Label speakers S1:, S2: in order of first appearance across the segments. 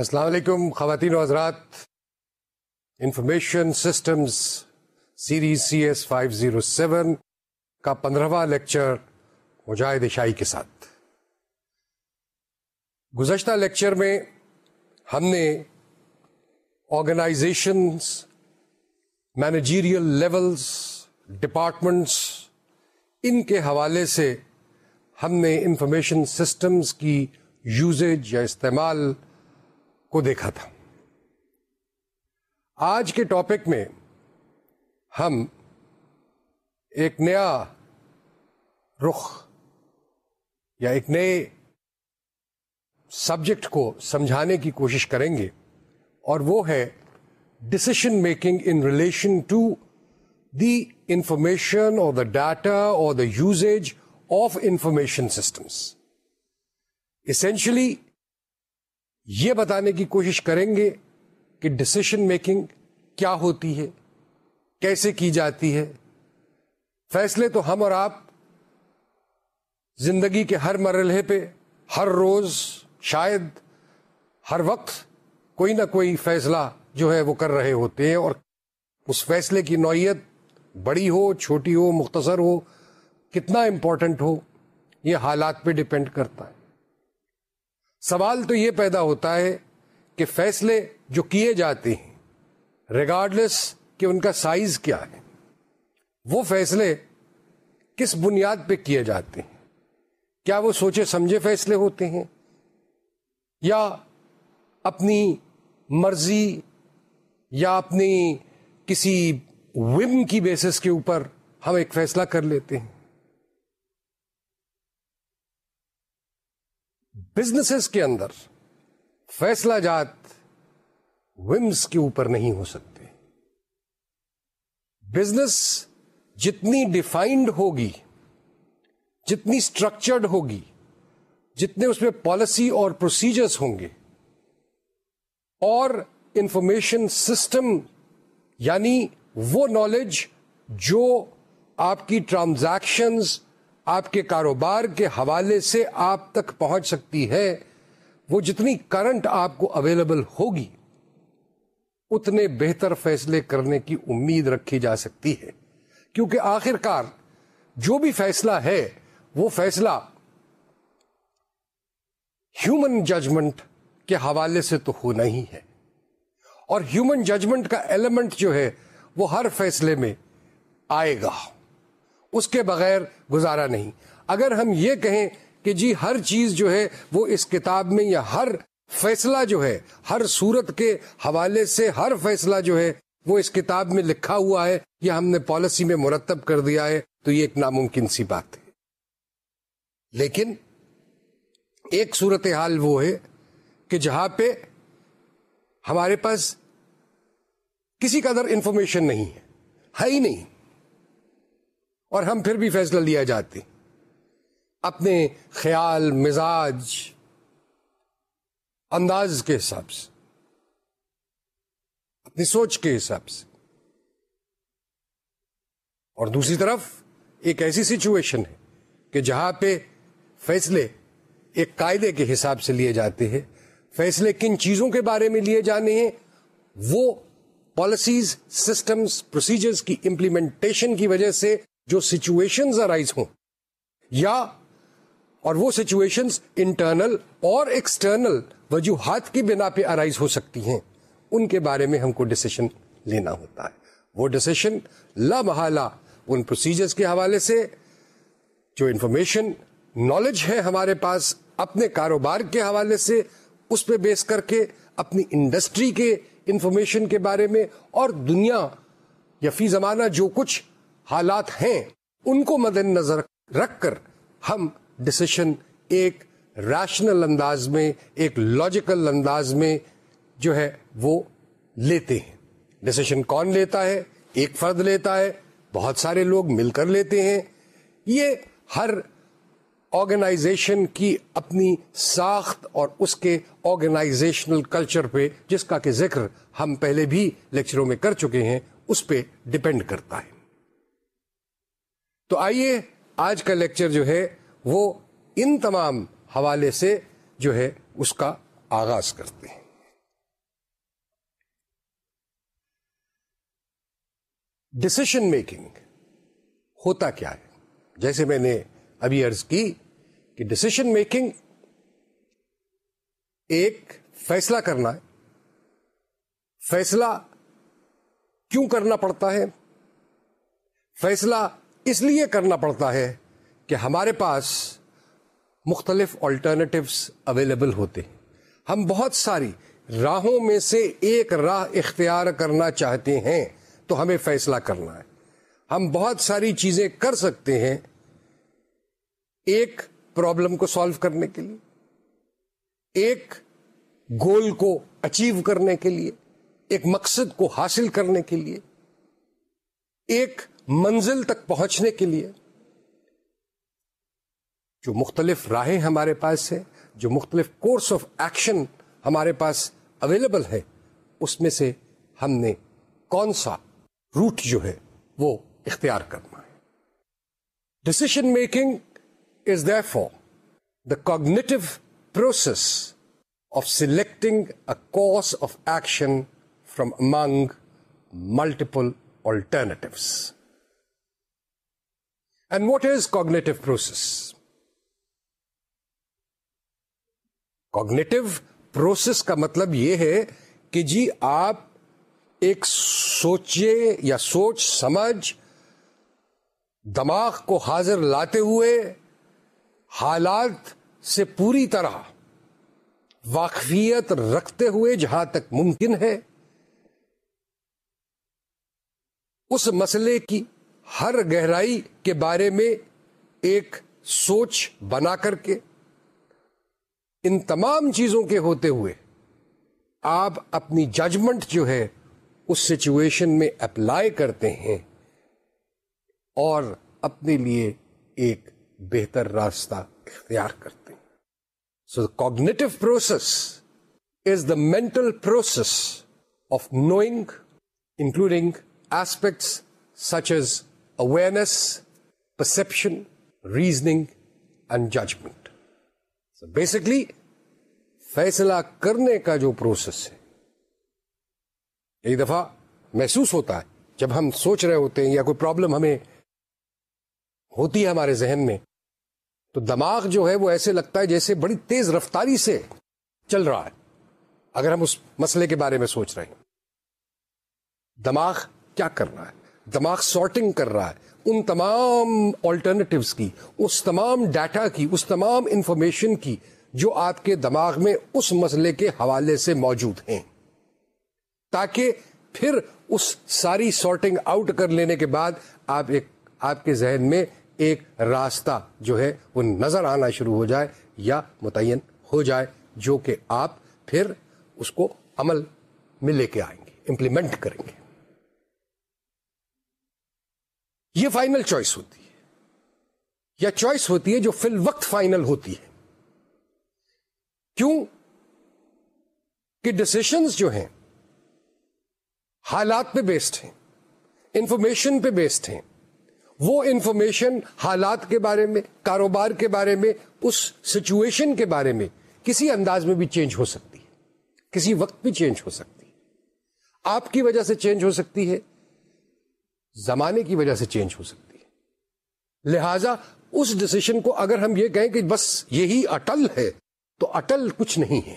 S1: السلام علیکم خواتین و حضرات information systems series C S five zero seven کا پندرہواں لیکچر مجاہد شاہی کے ساتھ گزشتہ لیکچر میں ہم نے آرگنائزیشنس مینیجیریل لیولز ڈپارٹمنٹس ان کے حوالے سے ہم نے انفارمیشن سسٹمز کی یوزیج یا استعمال کو دیکھا تھا آج کے ٹاپک میں ہم ایک نیا رخ یا ایک نئے سبجیکٹ کو سمجھانے کی کوشش کریں گے اور وہ ہے decision making in relation to the information اور دا ڈاٹا اور the usage of information systems essentially یہ بتانے کی کوشش کریں گے کہ ڈسیشن میکنگ کیا ہوتی ہے کیسے کی جاتی ہے فیصلے تو ہم اور آپ زندگی کے ہر مرحلے پہ ہر روز شاید ہر وقت کوئی نہ کوئی فیصلہ جو ہے وہ کر رہے ہوتے ہیں اور اس فیصلے کی نوعیت بڑی ہو چھوٹی ہو مختصر ہو کتنا امپورٹنٹ ہو یہ حالات پہ ڈپینڈ کرتا ہے سوال تو یہ پیدا ہوتا ہے کہ فیصلے جو کیے جاتے ہیں ریگارڈلس کہ ان کا سائز کیا ہے وہ فیصلے کس بنیاد پہ کیے جاتے ہیں کیا وہ سوچے سمجھے فیصلے ہوتے ہیں یا اپنی مرضی یا اپنی کسی وم کی بیسس کے اوپر ہم ایک فیصلہ کر لیتے ہیں بزنسز کے اندر فیصلہ جات ومس کے اوپر نہیں ہو سکتے بزنس جتنی ڈیفائنڈ ہوگی جتنی اسٹرکچرڈ ہوگی جتنے اس میں پالیسی اور پروسیجرس ہوں گے اور انفارمیشن سسٹم یعنی وہ نالج جو آپ کی ٹرانزیکشنز آپ کے کاروبار کے حوالے سے آپ تک پہنچ سکتی ہے وہ جتنی کرنٹ آپ کو اویلیبل ہوگی اتنے بہتر فیصلے کرنے کی امید رکھی جا سکتی ہے کیونکہ آخر کار جو بھی فیصلہ ہے وہ فیصلہ ہیومن ججمنٹ کے حوالے سے تو ہونا ہی ہے اور ہیومن ججمنٹ کا ایلیمنٹ جو ہے وہ ہر فیصلے میں آئے گا اس کے بغیر گزارا نہیں اگر ہم یہ کہیں کہ جی ہر چیز جو ہے وہ اس کتاب میں یا ہر فیصلہ جو ہے ہر صورت کے حوالے سے ہر فیصلہ جو ہے وہ اس کتاب میں لکھا ہوا ہے یا ہم نے پالیسی میں مرتب کر دیا ہے تو یہ ایک ناممکن سی بات ہے لیکن ایک صورت حال وہ ہے کہ جہاں پہ ہمارے پاس کسی قدر انفارمیشن نہیں ہے ہی نہیں اور ہم پھر بھی فیصلہ لیا جاتے اپنے خیال مزاج انداز کے حساب سے اپنی سوچ کے حساب سے اور دوسری طرف ایک ایسی سچویشن ہے کہ جہاں پہ فیصلے ایک قاعدے کے حساب سے لیے جاتے ہیں فیصلے کن چیزوں کے بارے میں لیے جانے ہیں وہ پالیسیز سسٹمز پروسیجرز کی امپلیمنٹیشن کی وجہ سے جو سچویشنز ارائز ہوں یا اور وہ سچویشنز انٹرنل اور ایکسٹرنل وجوہات کی بنا پہ ارائیز ہو سکتی ہیں ان کے بارے میں ہم کو ڈسیشن لینا ہوتا ہے وہ ڈسیشن لامحالا ان پروسیجرز کے حوالے سے جو انفارمیشن نالج ہے ہمارے پاس اپنے کاروبار کے حوالے سے اس پہ بیس کر کے اپنی انڈسٹری کے انفارمیشن کے بارے میں اور دنیا یا فی زمانہ جو کچھ حالات ہیں ان کو مد نظر رکھ کر ہم ڈسیشن ایک ریشنل انداز میں ایک لاجیکل انداز میں جو ہے وہ لیتے ہیں ڈسیشن کون لیتا ہے ایک فرد لیتا ہے بہت سارے لوگ مل کر لیتے ہیں یہ ہر آرگنائزیشن کی اپنی ساخت اور اس کے آرگنائزیشنل کلچر پہ جس کا کہ ذکر ہم پہلے بھی لیکچروں میں کر چکے ہیں اس پہ ڈپینڈ کرتا ہے تو آئیے آج کا لیکچر جو ہے وہ ان تمام حوالے سے جو ہے اس کا آغاز کرتے ہیں ڈسیشن میکنگ ہوتا کیا ہے جیسے میں نے ابھی ارض کی کہ ڈسیشن میکنگ ایک فیصلہ کرنا ہے فیصلہ کیوں کرنا پڑتا ہے فیصلہ اس لیے کرنا پڑتا ہے کہ ہمارے پاس مختلف آلٹرنیٹیوس اویلیبل ہوتے ہیں ہم بہت ساری راہوں میں سے ایک راہ اختیار کرنا چاہتے ہیں تو ہمیں فیصلہ کرنا ہے ہم بہت ساری چیزیں کر سکتے ہیں ایک پرابلم کو سالو کرنے کے لیے ایک گول کو اچیو کرنے کے لیے ایک مقصد کو حاصل کرنے کے لیے ایک منزل تک پہنچنے کے لیے جو مختلف راہیں ہمارے پاس ہیں جو مختلف کورس آف ایکشن ہمارے پاس اویلیبل ہے اس میں سے ہم نے کون سا روٹ جو ہے وہ اختیار کرنا ہے decision making is the for the cognitive process of selecting a course of action from among multiple alternatives what is cognitive process cognitive process کا مطلب یہ ہے کہ جی آپ ایک سوچے یا سوچ سمجھ دماغ کو حاضر لاتے ہوئے حالات سے پوری طرح واقفیت رکھتے ہوئے جہاں تک ممکن ہے اس مسئلے کی ہر گہرائی کے بارے میں ایک سوچ بنا کر کے ان تمام چیزوں کے ہوتے ہوئے آپ اپنی ججمنٹ جو ہے اس سچویشن میں اپلائی کرتے ہیں اور اپنے لیے ایک بہتر راستہ اختیار کرتے ہیں so cognitive process is the mental process of knowing including aspects such as perception reasoning and judgement basically فیصلہ کرنے کا جو پروسیس ہے ایک دفعہ محسوس ہوتا ہے جب ہم سوچ رہے ہوتے ہیں یا کوئی پرابلم ہمیں ہوتی ہے ہمارے ذہن میں تو دماغ جو ہے وہ ایسے لگتا ہے جیسے بڑی تیز رفتاری سے چل رہا ہے اگر ہم اس مسئلے کے بارے میں سوچ رہے ہیں دماغ کیا کر رہا ہے دماغ سارٹنگ کر رہا ہے ان تمام آلٹرنیٹوس کی اس تمام ڈیٹا کی اس تمام انفارمیشن کی جو آپ کے دماغ میں اس مسئلے کے حوالے سے موجود ہیں تاکہ پھر اس ساری سارٹنگ آؤٹ کر لینے کے بعد آپ ایک آپ کے ذہن میں ایک راستہ جو ہے وہ نظر آنا شروع ہو جائے یا متعین ہو جائے جو کہ آپ پھر اس کو عمل میں لے کے آئیں گے امپلیمنٹ کریں گے یہ فائنل چوائس ہوتی ہے یا چوائس ہوتی ہے جو فی الوقت فائنل ہوتی ہے کیوں کہ ڈسیشنز جو ہیں حالات پہ بیسڈ ہیں انفارمیشن پہ بیسڈ ہیں وہ انفارمیشن حالات کے بارے میں کاروبار کے بارے میں اس سچویشن کے بارے میں کسی انداز میں بھی چینج ہو سکتی ہے کسی وقت بھی چینج ہو سکتی ہے آپ کی وجہ سے چینج ہو سکتی ہے زمانے کی وجہ سے چینج ہو سکتی ہے لہذا اس ڈسیشن کو اگر ہم یہ کہیں کہ بس یہی اٹل ہے تو اٹل کچھ نہیں ہے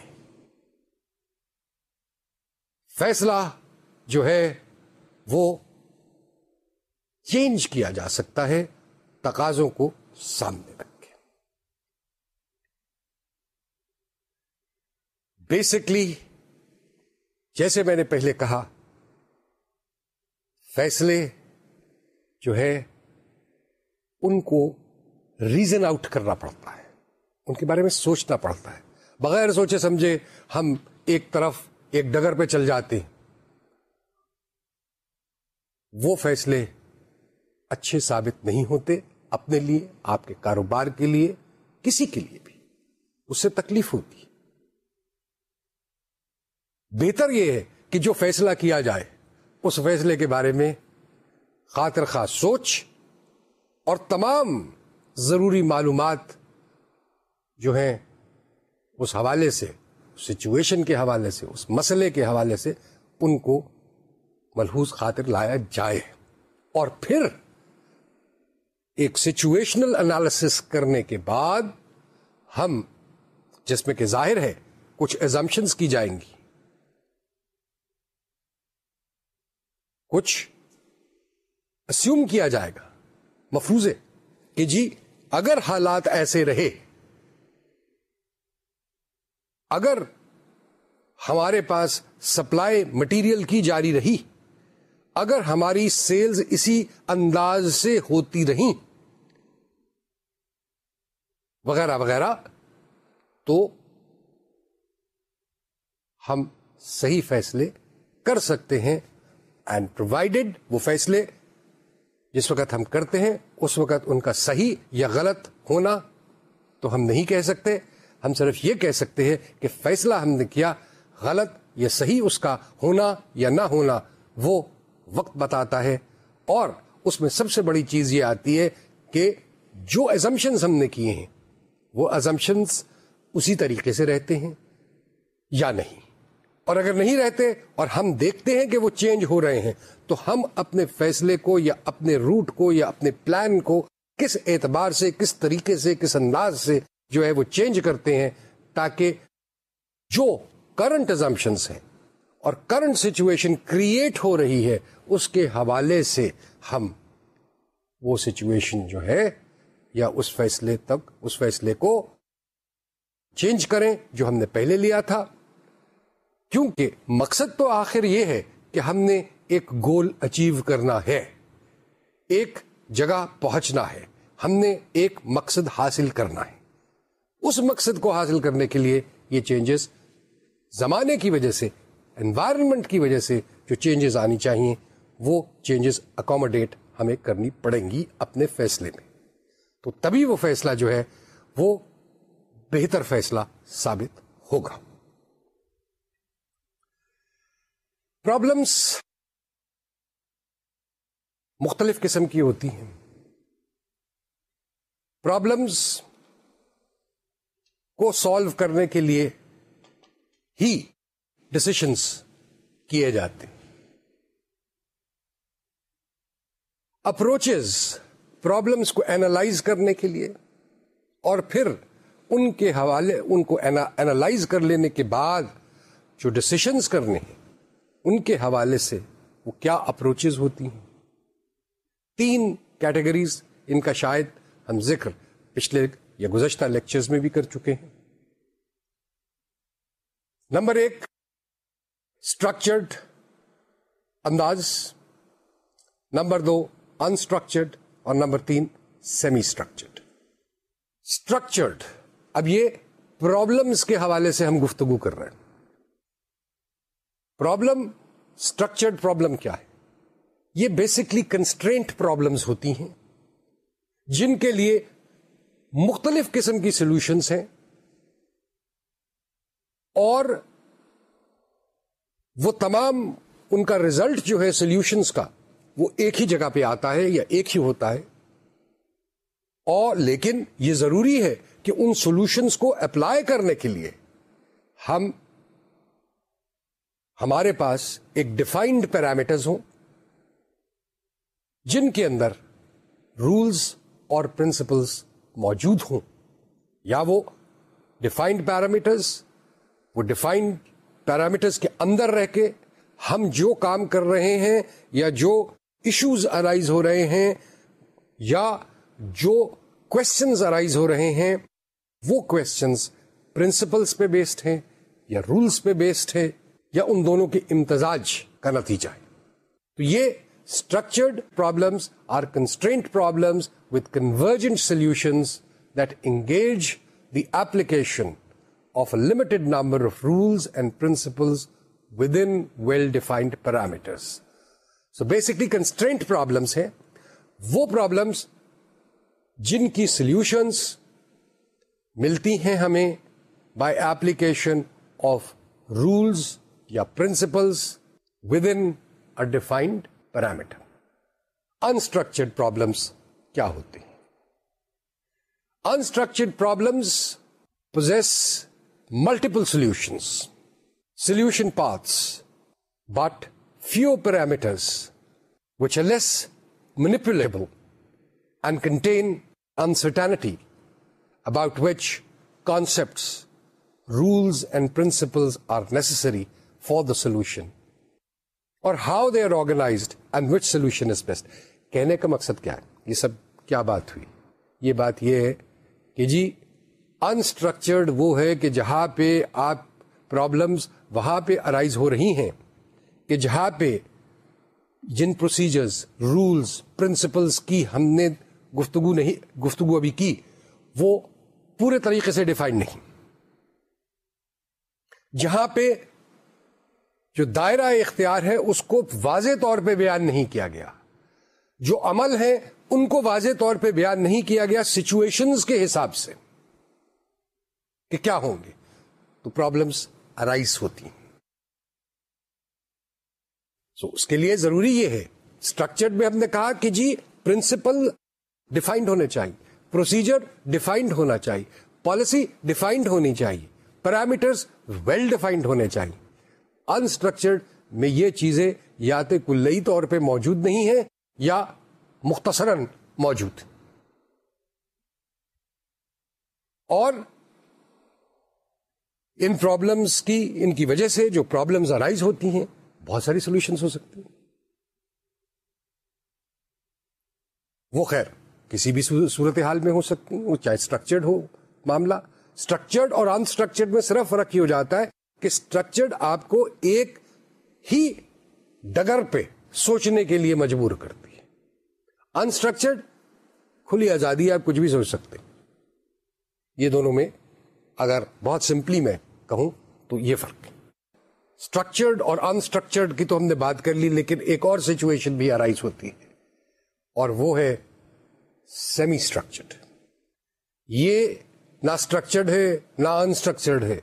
S1: فیصلہ جو ہے وہ چینج کیا جا سکتا ہے تقاضوں کو سامنے رکھ کے بیسکلی جیسے میں نے پہلے کہا فیصلے جو ہے ان کو ریزن آؤٹ کرنا پڑتا ہے ان کے بارے میں سوچنا پڑتا ہے بغیر سوچے سمجھے ہم ایک طرف ایک ڈگر پہ چل جاتے ہیں وہ فیصلے اچھے ثابت نہیں ہوتے اپنے لیے آپ کے کاروبار کے لیے کسی کے لیے بھی اس سے تکلیف ہوتی ہے بہتر یہ ہے کہ جو فیصلہ کیا جائے اس فیصلے کے بارے میں خاطر خواہ سوچ اور تمام ضروری معلومات جو ہیں اس حوالے سے سچویشن کے حوالے سے اس مسئلے کے حوالے سے ان کو ملحوظ خاطر لایا جائے اور پھر ایک سچویشنل انالسس کرنے کے بعد ہم جس میں کہ ظاہر ہے کچھ ایزمپشنس کی جائیں گی کچھ اسیوم کیا جائے گا مفروضے کہ جی اگر حالات ایسے رہے اگر ہمارے پاس سپلائی مٹیریل کی جاری رہی اگر ہماری سیلز اسی انداز سے ہوتی رہی وغیرہ وغیرہ تو ہم صحیح فیصلے کر سکتے ہیں اینڈ پرووائڈیڈ وہ فیصلے جس وقت ہم کرتے ہیں اس وقت ان کا صحیح یا غلط ہونا تو ہم نہیں کہہ سکتے ہم صرف یہ کہہ سکتے ہیں کہ فیصلہ ہم نے کیا غلط یا صحیح اس کا ہونا یا نہ ہونا وہ وقت بتاتا ہے اور اس میں سب سے بڑی چیز یہ آتی ہے کہ جو ایزمپشنز ہم نے کیے ہیں وہ ایزمپشنز اسی طریقے سے رہتے ہیں یا نہیں اور اگر نہیں رہتے اور ہم دیکھتے ہیں کہ وہ چینج ہو رہے ہیں تو ہم اپنے فیصلے کو یا اپنے روٹ کو یا اپنے پلان کو کس اعتبار سے کس طریقے سے کس انداز سے جو ہے وہ چینج کرتے ہیں تاکہ جو کرنٹ ازمپشنس ہیں اور کرنٹ سچویشن کریٹ ہو رہی ہے اس کے حوالے سے ہم وہ سچویشن جو ہے یا اس فیصلے تک اس فیصلے کو چینج کریں جو ہم نے پہلے لیا تھا کیونکہ مقصد تو آخر یہ ہے کہ ہم نے ایک گول اچیو کرنا ہے ایک جگہ پہنچنا ہے ہم نے ایک مقصد حاصل کرنا ہے اس مقصد کو حاصل کرنے کے لیے یہ چینجز زمانے کی وجہ سے انوائرمنٹ کی وجہ سے جو چینجز آنی چاہیے وہ چینجز اکوموڈیٹ ہمیں کرنی پڑیں گی اپنے فیصلے میں تو تبھی وہ فیصلہ جو ہے وہ بہتر فیصلہ ثابت ہوگا پرابلمس مختلف قسم کی ہوتی ہیں پرابلمس کو سالو کرنے کے لیے ہی ڈسیشنس کیے جاتے اپروچز پرابلمس کو اینالائز کرنے کے لیے اور پھر ان کے حوالے ان کو اینالائز کر لینے کے بعد جو ڈسیشنس کرنے ہیں ان کے حوالے سے وہ کیا اپروچز ہوتی ہیں تین کیٹیگریز ان کا شاید ہم ذکر پچھلے یا گزشتہ لیکچرز میں بھی کر چکے ہیں نمبر ایک اسٹرکچرڈ انداز نمبر دو انسٹرکچرڈ اور نمبر تین سیمی اسٹرکچرڈ اسٹرکچرڈ اب یہ پرابلمس کے حوالے سے ہم گفتگو کر رہے ہیں پرابلم اسٹرکچرڈ پرابلم کیا ہے یہ بیسکلی کنسٹرینٹ پرابلمس ہوتی ہیں جن کے لیے مختلف قسم کی سولوشنس ہیں اور وہ تمام ان کا ریزلٹ جو ہے سولوشنس کا وہ ایک ہی جگہ پہ آتا ہے یا ایک ہی ہوتا ہے اور لیکن یہ ضروری ہے کہ ان سولوشنس کو اپلائی کرنے کے لیے ہم ہمارے پاس ایک ڈیفائنڈ پیرامیٹرز ہوں جن کے اندر رولز اور پرنسپلز موجود ہوں یا وہ ڈیفائنڈ پیرامیٹرز وہ ڈیفائنڈ پیرامیٹرز کے اندر رہ کے ہم جو کام کر رہے ہیں یا جو ایشوز ارائز ہو رہے ہیں یا جو کوشچنز ارائز ہو رہے ہیں وہ کوشچنز پرنسپلس پہ بیسڈ ہیں یا رولس پہ بیسڈ ہے یا ان دونوں کے امتزاج کا نتیجہ ہے تو یہ structured problems are constraint problems with convergent solutions that engage the application of a limited number of rules and principles within well defined parameters so basically constraint problems ہیں وہ پرابلمس جن کی سولوشنس ملتی ہیں ہمیں بائی ایپلیکیشن آف رولس یا principles within defined parameter unstructured problems کیا ہوتے ہیں unstructured problems possess multiple solutions solution paths but few parameters which are less manipulable and contain uncertainty about which concepts rules and principle are necessary for the solution اور how they organised and best کہنے کا مقصد کیا ہے یہ سب کیا بات ہوئی یہ یہ بات ہے ہے کہ جی، کہ جی انسٹرکچرڈ وہ جہاں پہ آپ پرابلمس وہاں پہ ارائیز ہو رہی ہیں کہ جہاں پہ جن پروسیجرز رولز پرنسپلس کی ہم نے گفتگو نہیں گفتگو ابھی کی وہ پورے طریقے سے ڈیفائن نہیں جہاں پہ جو دائرہ اختیار ہے اس کو واضح طور پہ بیان نہیں کیا گیا جو عمل ہے ان کو واضح طور پہ بیان نہیں کیا گیا سچویشن کے حساب سے کہ کیا ہوں گے تو پرابلمس ارائز ہوتی ہیں سو so, اس کے لیے ضروری یہ ہے اسٹرکچر میں ہم نے کہا کہ جی پرنسپل ڈیفائنڈ ہونے چاہیے پروسیجر ڈیفائنڈ ہونا چاہیے پالیسی ڈیفائنڈ ہونی چاہیے پیرامیٹرس ویل ڈیفائنڈ ہونے چاہیے انسٹرکچرڈ میں یہ چیزیں یا تو کلئی طور پہ موجود نہیں ہیں یا مختصراً موجود اور ان پرابلمس کی ان کی وجہ سے جو پرابلمس ارائز ہوتی ہیں بہت ساری سولوشنس ہو سکتے ہیں وہ خیر کسی بھی صورتحال میں ہو سکتی ہیں وہ چاہے اسٹرکچرڈ ہو معاملہ اسٹرکچرڈ اور انسٹرکچرڈ میں صرف فرق ہی ہو جاتا ہے کہ اسٹرکچرڈ آپ کو ایک ہی ڈگر پہ سوچنے کے لیے مجبور کرتی ہے انسٹرکچرڈ کھلی آزادی آپ کچھ بھی سوچ سکتے یہ دونوں میں اگر بہت سمپلی میں کہوں تو یہ فرق ہے اسٹرکچرڈ اور انسٹرکچرڈ کی تو ہم نے بات کر لی لیکن ایک اور سچویشن بھی ارائز ہوتی ہے اور وہ ہے سیمی اسٹرکچرڈ یہ نہ اسٹرکچرڈ ہے نہ انسٹرکچرڈ ہے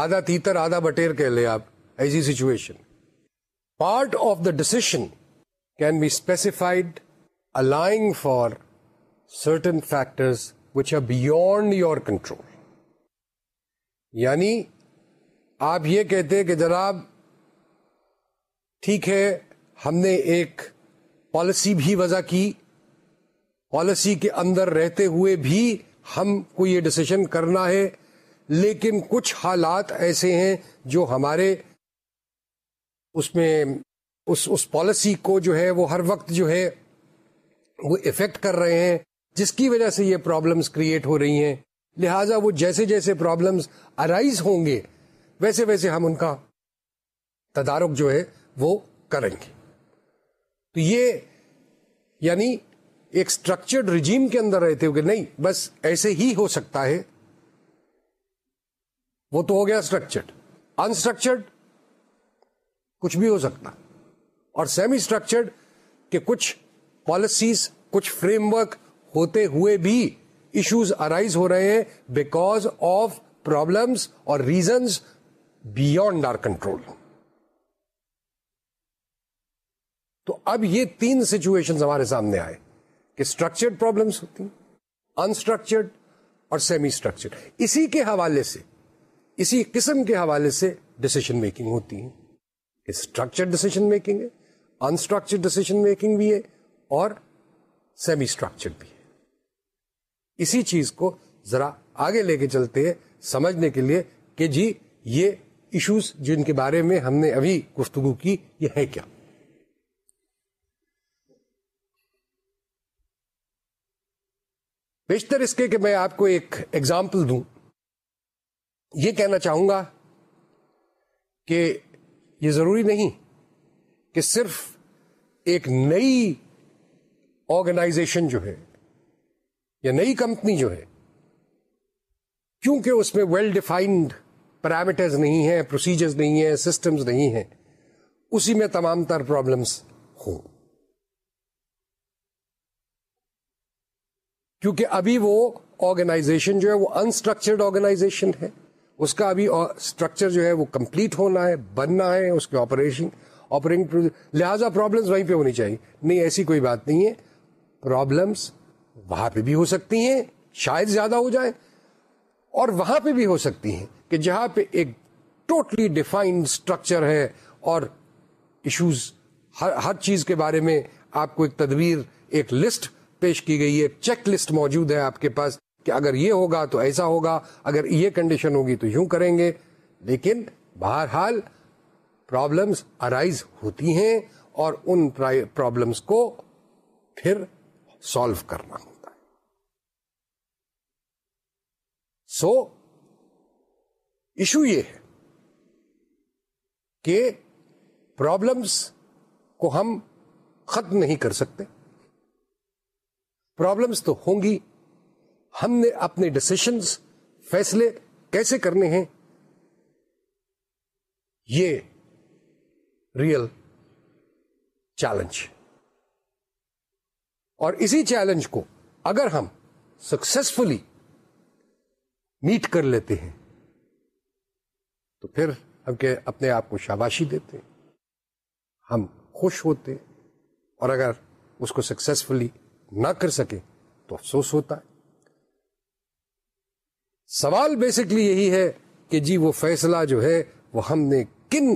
S1: آدھا تیتر آدھا بٹیر کہہ لے آپ ایسی situation part of the decision can be specified aligning for certain factors which are beyond your control یعنی آپ یہ کہتے کہ جناب ٹھیک ہے ہم نے ایک پالیسی بھی وضع کی پالیسی کے اندر رہتے ہوئے بھی ہم کو یہ ڈسیشن کرنا ہے لیکن کچھ حالات ایسے ہیں جو ہمارے اس میں اس اس پالیسی کو جو ہے وہ ہر وقت جو ہے وہ افیکٹ کر رہے ہیں جس کی وجہ سے یہ پرابلمس کریٹ ہو رہی ہیں لہٰذا وہ جیسے جیسے پرابلمس ارائز ہوں گے ویسے ویسے ہم ان کا تدارک جو ہے وہ کریں گے تو یہ یعنی ایک اسٹرکچرڈ رجیم کے اندر رہتے ہو کہ نہیں بس ایسے ہی ہو سکتا ہے وہ تو ہو گیا اسٹرکچرڈ انسٹرکچرڈ کچھ بھی ہو سکتا اور سیمی اسٹرکچرڈ کہ کچھ پالیسیز کچھ فریم ورک ہوتے ہوئے بھی ایشوز ارائیز ہو رہے ہیں بیکاز آف پرابلمس اور ریزنس بیونڈ آر کنٹرول تو اب یہ تین سچویشن ہمارے سامنے آئے کہ اسٹرکچرڈ پرابلمس ہوتی انسٹرکچرڈ اور سیمی اسٹرکچرڈ اسی کے حوالے سے اسی قسم کے حوالے سے ڈسیشن میکنگ ہوتی ہے اسٹرکچرڈ ڈسیشن میکنگ ہے انسٹرکچر ڈسیشن میکنگ بھی ہے اور سیمی اسٹرکچر اسی چیز کو ذرا آگے لے کے چلتے ہیں سمجھنے کے لیے کہ جی یہ ایشوز جن کے بارے میں ہم نے ابھی گفتگو کی یہ ہے کیا بیشتر اس کے کہ میں آپ کو ایک ایگزامپل دوں یہ کہنا چاہوں گا کہ یہ ضروری نہیں کہ صرف ایک نئی آرگنائزیشن جو ہے یا نئی کمپنی جو ہے کیونکہ اس میں ویل ڈیفائنڈ پیرامیٹرز نہیں ہیں پروسیجرز نہیں ہیں سسٹمز نہیں ہیں اسی میں تمام تر پرابلمس ہوں کیونکہ ابھی وہ آرگنائزیشن جو ہے وہ انسٹرکچرڈ آرگنائزیشن ہے اس کا ابھی اسٹرکچر جو ہے وہ کمپلیٹ ہونا ہے بننا ہے اس کے آپریشن آپریٹنگ لہٰذا پرابلمس وہیں پہ ہونی چاہیے نہیں ایسی کوئی بات نہیں ہے پرابلمس وہاں پہ بھی ہو سکتی ہیں شاید زیادہ ہو جائیں اور وہاں پہ بھی ہو سکتی ہیں کہ جہاں پہ ایک ٹوٹلی ڈیفائنڈ اسٹرکچر ہے اور ایشوز ہر ہر چیز کے بارے میں آپ کو ایک تدبیر ایک لسٹ پیش کی گئی ہے چیک لسٹ موجود ہے آپ کے پاس کہ اگر یہ ہوگا تو ایسا ہوگا اگر یہ کنڈیشن ہوگی تو یوں کریں گے لیکن بہرحال پرابلمس ارائیز ہوتی ہیں اور ان پرابلمس کو پھر سالو کرنا ہوتا ہے سو ایشو یہ ہے کہ پرابلمس کو ہم ختم نہیں کر سکتے پرابلمس تو ہوں گی ہم نے اپنے ڈسیشنز فیصلے کیسے کرنے ہیں یہ ریئل چیلنج اور اسی چیلنج کو اگر ہم سکسیسفلی میٹ کر لیتے ہیں تو پھر ہم کے اپنے آپ کو شاباشی دیتے ہیں ہم خوش ہوتے ہیں اور اگر اس کو سکسیسفلی نہ کر سکیں تو افسوس ہوتا ہے سوال بیسکلی یہی ہے کہ جی وہ فیصلہ جو ہے وہ ہم نے کن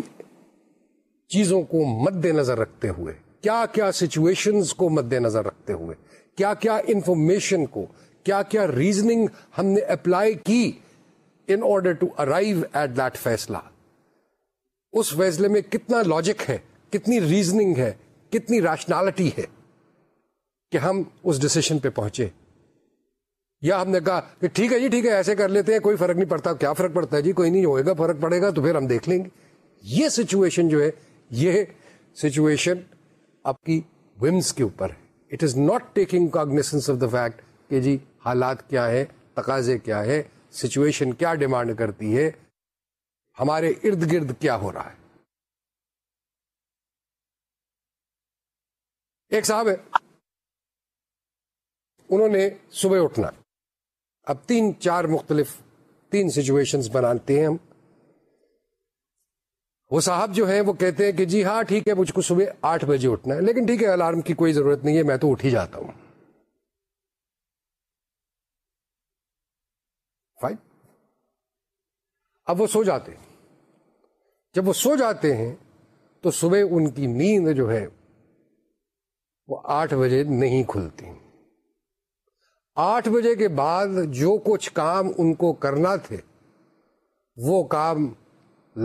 S1: چیزوں کو مد نظر رکھتے ہوئے کیا کیا سچویشن کو مد نظر رکھتے ہوئے کیا کیا انفارمیشن کو کیا کیا ریزننگ ہم نے اپلائی کی in order to arrive at that فیصلہ اس فیصلے میں کتنا لاجک ہے کتنی ریزننگ ہے کتنی ریشنالٹی ہے کہ ہم اس ڈسیشن پہ پہنچے یا ہم نے کہا کہ ٹھیک ہے جی ٹھیک ہے ایسے کر لیتے ہیں کوئی فرق نہیں پڑتا کیا فرق پڑتا ہے جی کوئی نہیں ہوئے گا فرق پڑے گا تو پھر ہم دیکھ لیں گے یہ سچویشن جو ہے یہ سچویشن آپ کی ومس کے اوپر ہے it is not taking cognisance of the fact کہ جی حالات کیا ہے تقاضے کیا ہے سچویشن کیا ڈیمانڈ کرتی ہے ہمارے ارد گرد کیا ہو رہا ہے ایک صاحب ہے انہوں نے صبح اٹھنا اب تین چار مختلف تین سچویشن بناتے ہیں ہم وہ صاحب جو ہیں وہ کہتے ہیں کہ جی ہاں ٹھیک ہے مجھ کو صبح آٹھ بجے اٹھنا ہے لیکن ٹھیک ہے الارم کی کوئی ضرورت نہیں ہے میں تو اٹھ ہی جاتا ہوں فائن اب وہ سو جاتے ہیں جب وہ سو جاتے ہیں تو صبح ان کی نیند جو ہے وہ آٹھ بجے نہیں کھلتی آٹھ بجے کے بعد جو کچھ کام ان کو کرنا تھے وہ کام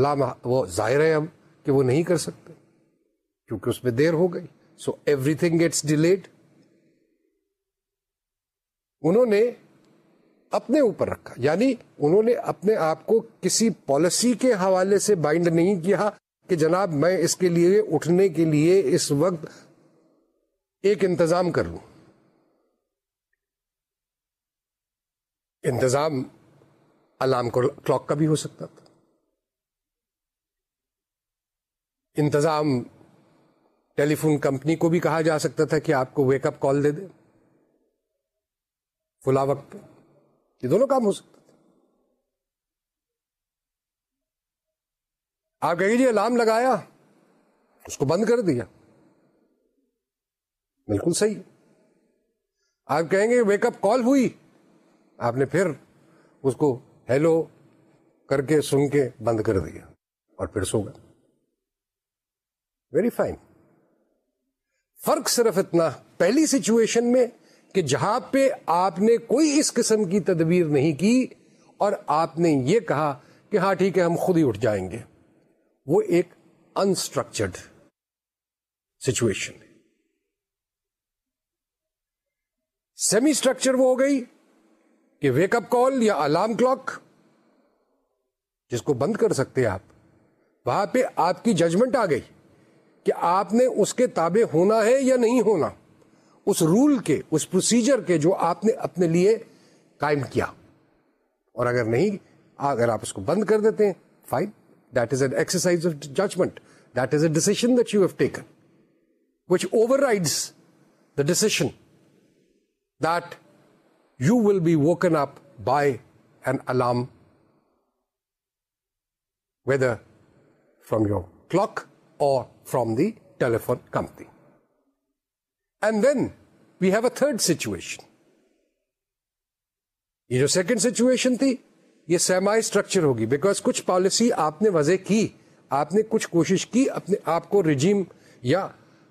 S1: لام وہ ظاہر ہے اب کہ وہ نہیں کر سکتے کیونکہ اس میں دیر ہو گئی so everything gets delayed انہوں نے اپنے اوپر رکھا یعنی انہوں نے اپنے آپ کو کسی پالیسی کے حوالے سے بائنڈ نہیں کیا کہ جناب میں اس کے لیے اٹھنے کے لیے اس وقت ایک انتظام کر لوں انتظام الارم کلاک کا بھی ہو سکتا تھا انتظام ٹیلی فون کمپنی کو بھی کہا جا سکتا تھا کہ آپ کو ویک اپ کال دے دے فلا وقت پہ یہ دونوں کام ہو سکتا تھا آپ کہیں گے جی الارم لگایا اس کو بند کر دیا بالکل صحیح آپ کہیں گے ویک اپ کال ہوئی آپ نے پھر اس کو ہیلو کر کے سن کے بند کر دیا اور پھر سو گا ویری فائن فرق صرف اتنا پہلی سچویشن میں کہ جہاں پہ آپ نے کوئی اس قسم کی تدبیر نہیں کی اور آپ نے یہ کہا کہ ہاں ٹھیک ہے ہم خود ہی اٹھ جائیں گے وہ ایک انسٹرکچرڈ سچویشن سیمی اسٹرکچر وہ ہو گئی کہ ویک اپ کال یا الارم کلاک جس کو بند کر سکتے آپ وہاں پہ آپ کی ججمنٹ آ گئی کہ آپ نے اس کے تابع ہونا ہے یا نہیں ہونا اس رول کے اس پروسیجر کے جو آپ نے اپنے لیے قائم کیا اور اگر نہیں اگر آپ اس کو بند کر دیتے ہیں fine that is an exercise of judgement that is a decision that you have taken which overrides the decision that you will be woken up by an alarm whether from your clock or from the telephone company and then we have a third situation یہ جو second situation تھی یہ semi structure ہوگی because کچھ policy آپ نے وضع کی آپ نے کچھ کوشش کی اپنے آپ کو رجیم یا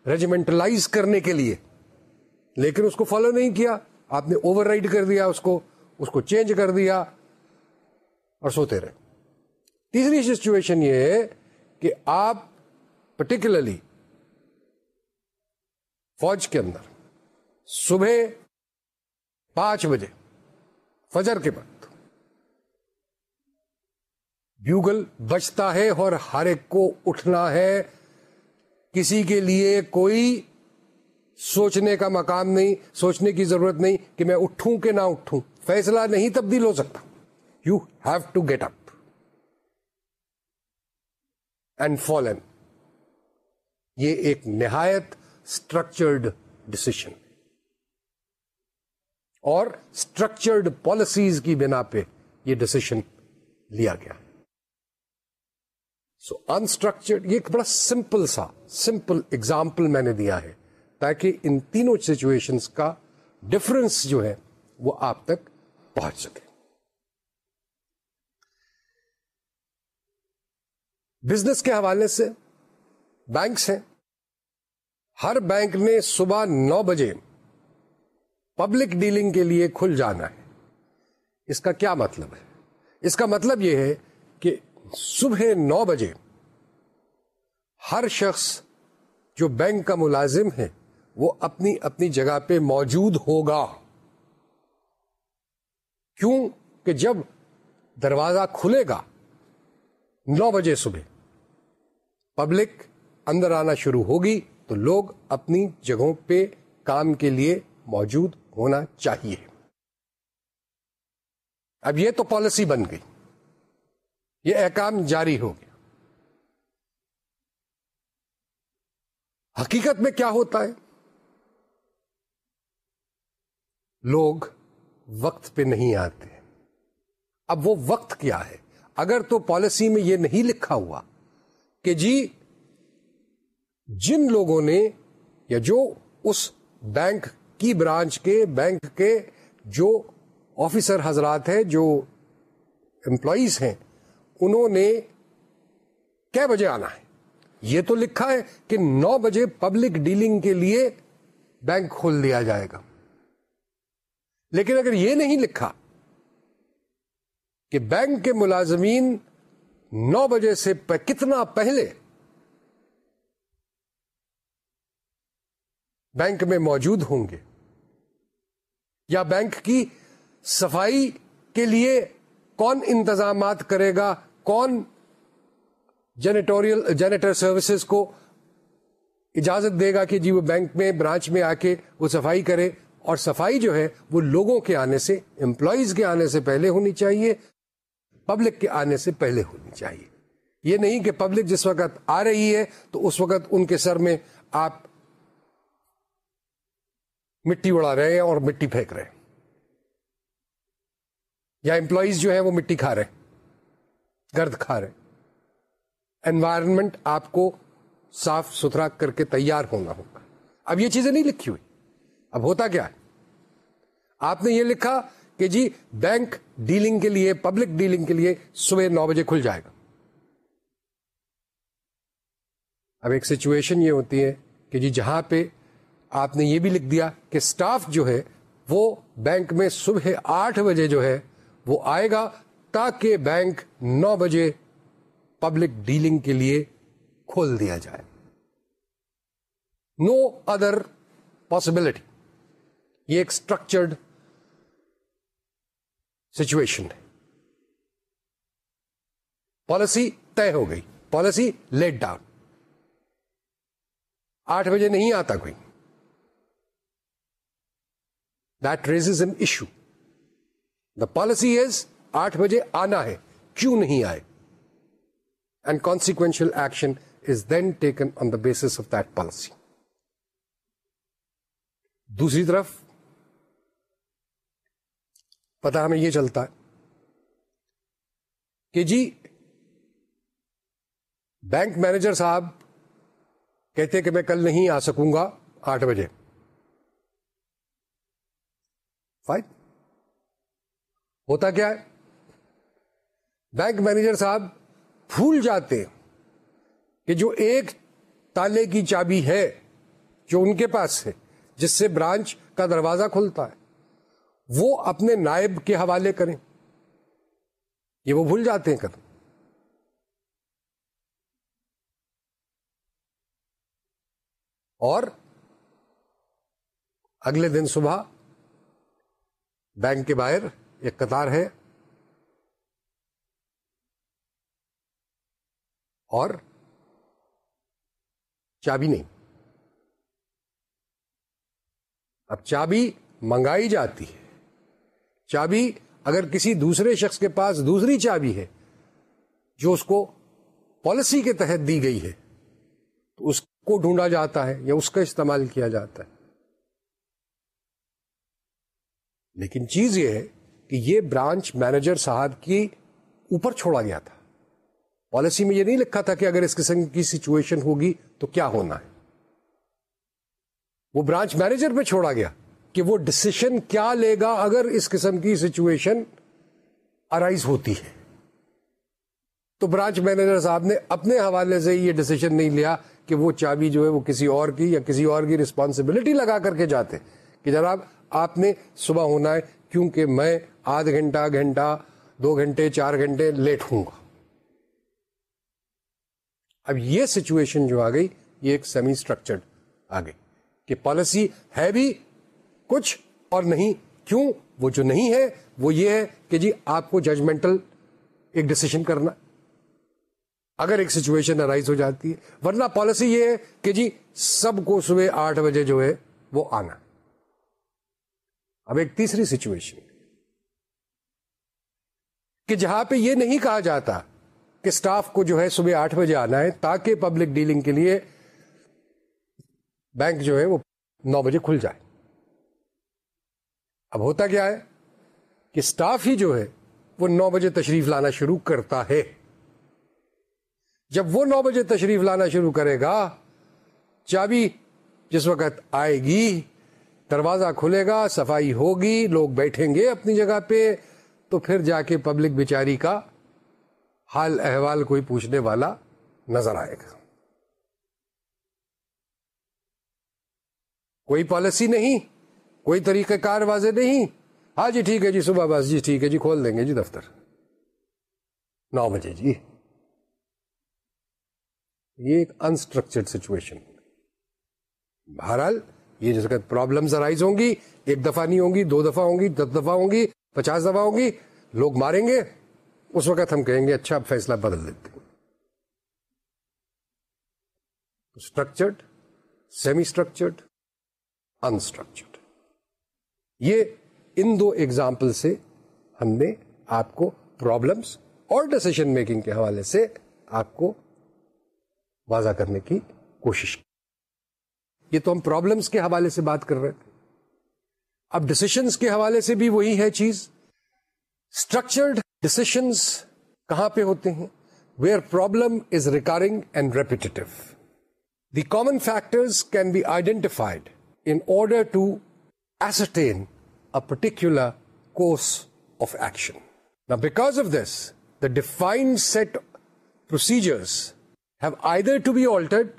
S1: ریجیمنٹلائز کرنے کے لیے لیکن اس کو فالو نہیں کیا آپ نے اوور رائڈ کر دیا اس کو اس کو چینج کر دیا اور سوتے رہے تیسری سچویشن یہ ہے کہ آپ پرٹیکولرلی فوج کے اندر صبح پانچ بجے فجر کے وقت بیوگل بچتا ہے اور ہر ایک کو اٹھنا ہے کسی کے لیے کوئی سوچنے کا مقام نہیں سوچنے کی ضرورت نہیں کہ میں اٹھوں کہ نہ اٹھوں فیصلہ نہیں تبدیل ہو سکتا you have to get up and fall یہ ایک نہایت اسٹرکچرڈ ڈسیشن اور اسٹرکچرڈ پالیسیز کی بنا پہ یہ ڈسیشن لیا گیا سو so, انسٹرکچرڈ یہ ایک بڑا سمپل سا سمپل اگزامپل میں نے دیا ہے تاکہ ان تینوں سچویشن کا ڈفرنس جو ہے وہ آپ تک پہنچ سکے بزنس کے حوالے سے بینکس ہیں ہر بینک نے صبح نو بجے پبلک ڈیلنگ کے لیے کھل جانا ہے اس کا کیا مطلب ہے اس کا مطلب یہ ہے کہ صبح نو بجے ہر شخص جو بینک کا ملازم ہے وہ اپنی اپنی جگہ پہ موجود ہوگا کیوں کہ جب دروازہ کھلے گا نو بجے صبح پبلک اندر آنا شروع ہوگی تو لوگ اپنی جگہوں پہ کام کے لیے موجود ہونا چاہیے اب یہ تو پالیسی بن گئی یہ احکام جاری ہو گیا حقیقت میں کیا ہوتا ہے لوگ وقت پہ نہیں آتے اب وہ وقت کیا ہے اگر تو پالیسی میں یہ نہیں لکھا ہوا کہ جی جن لوگوں نے یا جو اس بینک کی برانچ کے بینک کے جو آفیسر حضرات ہیں جو امپلائیز ہیں انہوں نے کیا بجے آنا ہے یہ تو لکھا ہے کہ نو بجے پبلک ڈیلنگ کے لیے بینک کھول دیا جائے گا لیکن اگر یہ نہیں لکھا کہ بینک کے ملازمین نو بجے سے کتنا پہلے بینک میں موجود ہوں گے یا بینک کی صفائی کے لیے کون انتظامات کرے گا کون جینیٹوریل جینیٹر سروسز کو اجازت دے گا کہ جی وہ بینک میں برانچ میں آ کے وہ صفائی کرے اور صفائی جو ہے وہ لوگوں کے آنے سے امپلائیز کے آنے سے پہلے ہونی چاہیے پبلک کے آنے سے پہلے ہونی چاہیے یہ نہیں کہ پبلک جس وقت آ رہی ہے تو اس وقت ان کے سر میں آپ مٹی اڑا رہے ہیں اور مٹی پھینک رہے یا امپلائیز جو ہے وہ مٹی کھا رہے گرد کھا رہے انوائرمنٹ آپ کو صاف ستھرا کر کے تیار ہونا ہوگا اب یہ چیزیں نہیں لکھی ہوئی اب ہوتا کیا ہے آپ نے یہ لکھا کہ جی بینک ڈیلنگ کے لیے پبلک ڈیلنگ کے لیے صبح نو بجے کھل جائے گا اب ایک سچویشن یہ ہوتی ہے کہ جی جہاں پہ آپ نے یہ بھی لکھ دیا کہ سٹاف جو ہے وہ بینک میں صبح آٹھ بجے جو ہے وہ آئے گا تاکہ بینک نو بجے پبلک ڈیلنگ کے لیے کھول دیا جائے نو ادر پاسبلٹی یہ ایک اسٹرکچرڈ سچویشن ہے پالیسی طے ہو گئی پالیسی لیٹ ڈاؤن آٹھ بجے نہیں آتا کوئی that raises an issue the policy is آٹھ بجے آنا ہے کیوں نہیں آئے and consequential action is then taken on the basis of that policy دوسری طرف ہمیں یہ چلتا ہے کہ جی بینک مینیجر صاحب کہتے کہ میں کل نہیں آ سکوں گا آٹھ بجے ہوتا کیا ہے بینک مینیجر صاحب بھول جاتے کہ جو ایک تالے کی چابی ہے جو ان کے پاس ہے جس سے برانچ کا دروازہ کھلتا ہے وہ اپنے نائب کے حوالے کریں یہ وہ بھول جاتے ہیں کر اور اگلے دن صبح بینک کے باہر ایک قطار ہے اور چابی نہیں اب چابی منگائی جاتی ہے چابی اگر کسی دوسرے شخص کے پاس دوسری چابی ہے جو اس کو پالیسی کے تحت دی گئی ہے تو اس کو ڈھونڈا جاتا ہے یا اس کا استعمال کیا جاتا ہے لیکن چیز یہ ہے کہ یہ برانچ مینیجر صاحب کی اوپر چھوڑا گیا تھا پالیسی میں یہ نہیں لکھا تھا کہ اگر اس قسم کی سچویشن ہوگی تو کیا ہونا ہے وہ برانچ مینیجر پہ چھوڑا گیا کہ وہ ڈسیشن کیا لے گا اگر اس قسم کی سچویشن ارائز ہوتی ہے تو برانچ مینیجر صاحب نے اپنے حوالے سے یہ ڈسیشن نہیں لیا کہ وہ چابی جو ہے وہ کسی اور کی یا کسی اور کی ریسپانسبلٹی لگا کر کے جاتے کہ جناب آپ نے صبح ہونا ہے کیونکہ میں گھنٹہ گھنٹہ دو گھنٹے چار گھنٹے لیٹ ہوں گا اب یہ سچویشن جو آ گئی یہ ایک سیمی اسٹرکچرڈ آ گئی کہ پالیسی ہے بھی کچھ اور نہیں کیوں وہ جو نہیں ہے وہ یہ ہے کہ جی آپ کو ججمنٹل ایک ڈسیشن کرنا اگر ایک سچویشن ارائیز ہو جاتی ہے ورنہ پالیسی یہ ہے کہ جی سب کو صبح آٹھ بجے جو ہے وہ آنا اب ایک تیسری سچویشن کہ جہاں پہ یہ نہیں کہا جاتا کہ سٹاف کو جو ہے صبح آٹھ بجے آنا ہے تاکہ پبلک ڈیلنگ کے لیے بینک جو ہے وہ نو بجے کھل جائے اب ہوتا کیا ہے کہ سٹاف ہی جو ہے وہ نو بجے تشریف لانا شروع کرتا ہے جب وہ نو بجے تشریف لانا شروع کرے گا چابی جس وقت آئے گی دروازہ کھلے گا صفائی ہوگی لوگ بیٹھیں گے اپنی جگہ پہ تو پھر جا کے پبلک بیچاری کا حال احوال کوئی پوچھنے والا نظر آئے گا کوئی پالیسی نہیں کوئی طریقہ کار واضح نہیں ہاں جی ٹھیک ہے جی صبح بس جی ٹھیک ہے جی کھول دیں گے جی دفتر نو بجے جی یہ ایک انسٹرکچرڈ سچویشن بہرحال یہ جس پرابلمز ارائز ہوں گی ایک دفعہ نہیں ہوں گی دو دفعہ ہوں گی دس دفعہ ہوں گی پچاس دفعہ ہوں گی لوگ ماریں گے اس وقت ہم کہیں گے اچھا اب فیصلہ بدل دیتے اسٹرکچرڈ سیمی اسٹرکچرڈ انسٹرکچرڈ یہ ان دو ایگزامپل سے ہم نے آپ کو پرابلمس اور ڈسیشن میکنگ کے حوالے سے آپ کو واضح کرنے کی کوشش کی یہ تو ہم پرابلمس کے حوالے سے بات کر رہے تھے اب ڈسیشنس کے حوالے سے بھی وہی ہے چیز اسٹرکچرڈ ڈسیشنس کہاں پہ ہوتے ہیں where problem is recurring and repetitive the common factors can be identified in order to ascertain a particular course of action. Now, because of this, the defined set procedures have either to be altered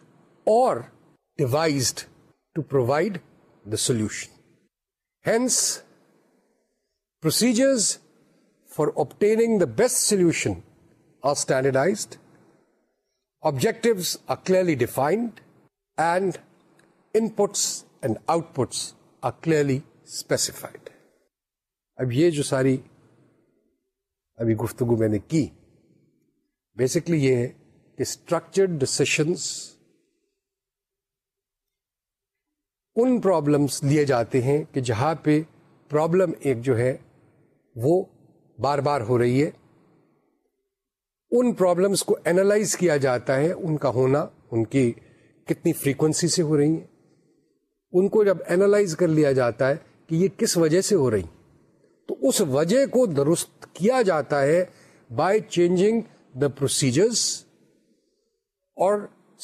S1: or devised to provide the solution. Hence, procedures for obtaining the best solution are standardized, objectives are clearly defined, and inputs and outputs clearly specified اب یہ جو ساری ابھی گفتگو میں نے کی basically یہ ہے کہ اسٹرکچرڈ ڈسیشنس ان پرابلمس لیے جاتے ہیں کہ جہاں پہ پرابلم ایک جو ہے وہ بار بار ہو رہی ہے ان پرابلمس کو اینالائز کیا جاتا ہے ان کا ہونا ان کی کتنی فریکوینسی سے ہو رہی ہیں ان کو جب اینالائز کر لیا جاتا ہے کہ یہ کس وجہ سے ہو رہی تو اس وجہ کو درست کیا جاتا ہے بائی چینجنگ دا پروسیجرس اور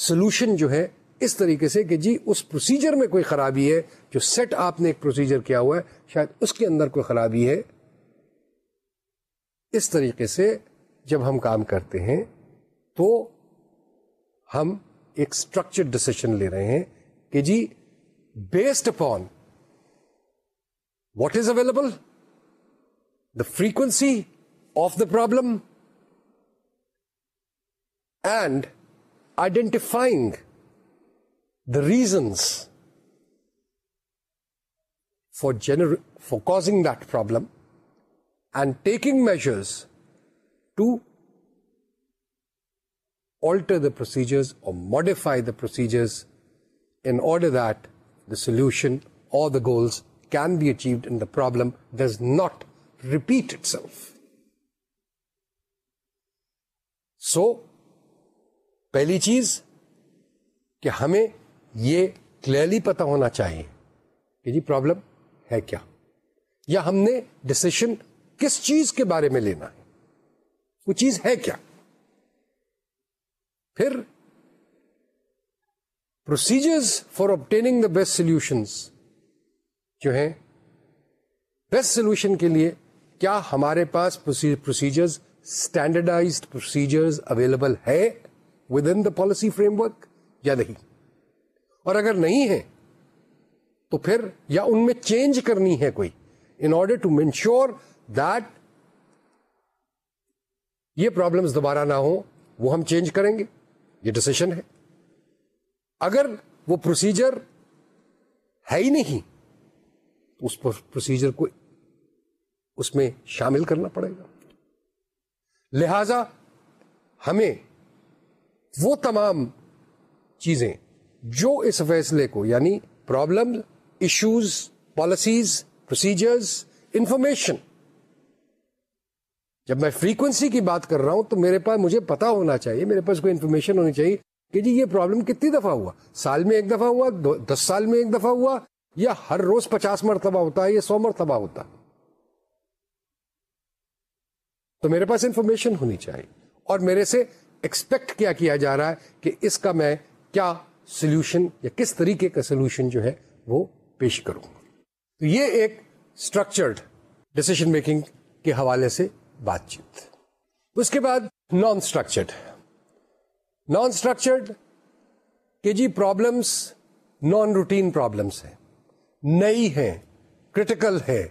S1: سولوشن جو ہے اس طریقے سے کہ جی اس پروسیجر میں کوئی خرابی ہے جو سیٹ آپ نے ایک پروسیجر کیا ہوا ہے شاید اس کے اندر کوئی خرابی ہے اس طریقے سے جب ہم کام کرتے ہیں تو ہم ایک اسٹرکچر ڈسیشن لے رہے ہیں کہ جی based upon what is available, the frequency of the problem, and identifying the reasons for causing that problem and taking measures to alter the procedures or modify the procedures in order that solution or the goals can be achieved the problem does not repeat itself so پہلی چیز کہ ہمیں یہ clearly پتا ہونا چاہیے کہ جی problem ہے کیا یا ہم نے ڈسیشن کس چیز کے بارے میں لینا ہے وہ چیز ہے کیا پھر procedures for obtaining the best solutions جو ہیں بیسٹ سولوشن کے لیے کیا ہمارے پاس پروسیجرز اسٹینڈرڈائزڈ پروسیجرز اویلیبل ہے within the policy framework یا نہیں اور اگر نہیں ہے تو پھر یا ان میں چینج کرنی ہے کوئی in order to ensure that یہ پرابلمس دوبارہ نہ ہوں وہ ہم چینج کریں گے یہ ڈسیشن ہے اگر وہ پروسیجر ہے ہی نہیں تو اس پروسیجر کو اس میں شامل کرنا پڑے گا لہذا ہمیں وہ تمام چیزیں جو اس فیصلے کو یعنی problem issues policies procedures information جب میں فریکوینسی کی بات کر رہا ہوں تو میرے پاس مجھے پتا ہونا چاہیے میرے پاس کوئی انفارمیشن ہونی چاہیے کہ جی یہ پرابلم کتنی دفعہ ہوا سال میں ایک دفعہ ہوا دس سال میں ایک دفعہ ہوا یا ہر روز پچاس مرتبہ ہوتا ہے یا سو مرتبہ ہوتا ہے تو میرے پاس انفارمیشن ہونی چاہیے اور میرے سے ایکسپیکٹ کیا کیا جا رہا ہے کہ اس کا میں کیا سولوشن یا کس طریقے کا سولوشن جو ہے وہ پیش کروں تو یہ ایک اسٹرکچرڈ ڈسیشن میکنگ کے حوالے سے بات چیت اس کے بعد نان اسٹرکچرڈ نان اسٹرکچرڈ کہ جی پرابلمس نان روٹین پرابلمس ہیں نئی ہیں کرٹیکل ہے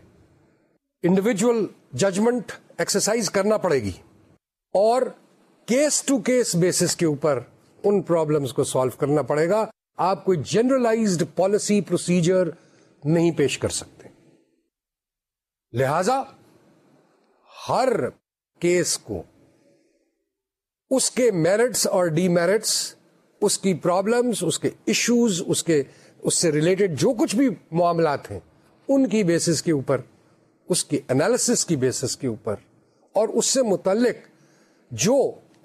S1: انڈیویجل ججمنٹ ایکسرسائز کرنا پڑے گی اور کیس ٹو کیس بیسس کے اوپر ان پرابلمس کو سالو کرنا پڑے گا آپ کوئی جنرلائزڈ پالیسی پروسیجر نہیں پیش کر سکتے لہذا ہر کیس کو اس کے میرٹس اور ڈی میرٹس اس کی پرابلمس اس کے ایشوز اس کے اس سے ریلیٹڈ جو کچھ بھی معاملات ہیں ان کی بیسس کے اوپر اس کی انالیسس کی بیسس کے اوپر اور اس سے متعلق جو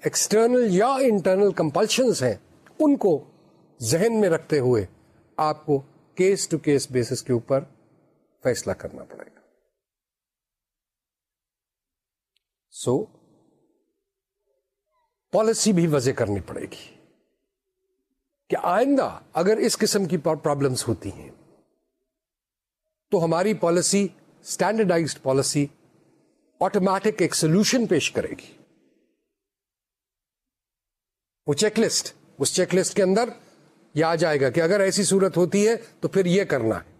S1: ایکسٹرنل یا انٹرنل کمپلشنز ہیں ان کو ذہن میں رکھتے ہوئے آپ کو کیس ٹو کیس بیسس کے اوپر فیصلہ کرنا پڑے گا سو so, پالیسی بھی وضع کرنی پڑے گی کہ آئندہ اگر اس قسم کی پرابلمس ہوتی ہیں تو ہماری پالیسی اسٹینڈرڈائزڈ پالیسی آٹومیٹک ایک سولوشن پیش کرے گی وہ چیک لسٹ اس چیک لسٹ کے اندر یہ آ جائے گا کہ اگر ایسی صورت ہوتی ہے تو پھر یہ کرنا ہے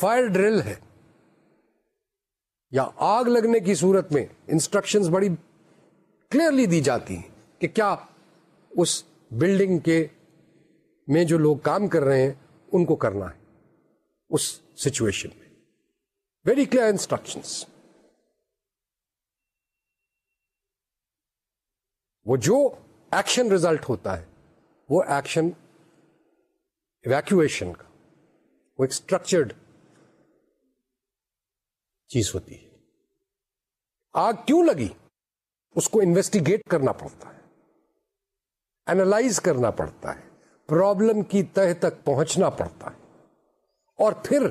S1: فائر ڈرل ہے یا آگ لگنے کی صورت میں انسٹرکشن بڑی کلیئرلی دی جاتی ہیں کہ کیا اس بلڈنگ کے میں جو لوگ کام کر رہے ہیں ان کو کرنا ہے اس سچویشن میں ویری کلیئر انسٹرکشن وہ جو ایکشن ریزلٹ ہوتا ہے وہ ایکشن ایویکویشن کا وہ ایک اسٹرکچرڈ چیز ہوتی ہے آگ کیوں لگی اس کو انویسٹیگیٹ کرنا پڑتا ہے اینالائز کرنا پڑتا ہے پرابلم کی تہ تک پہنچنا پڑتا ہے اور پھر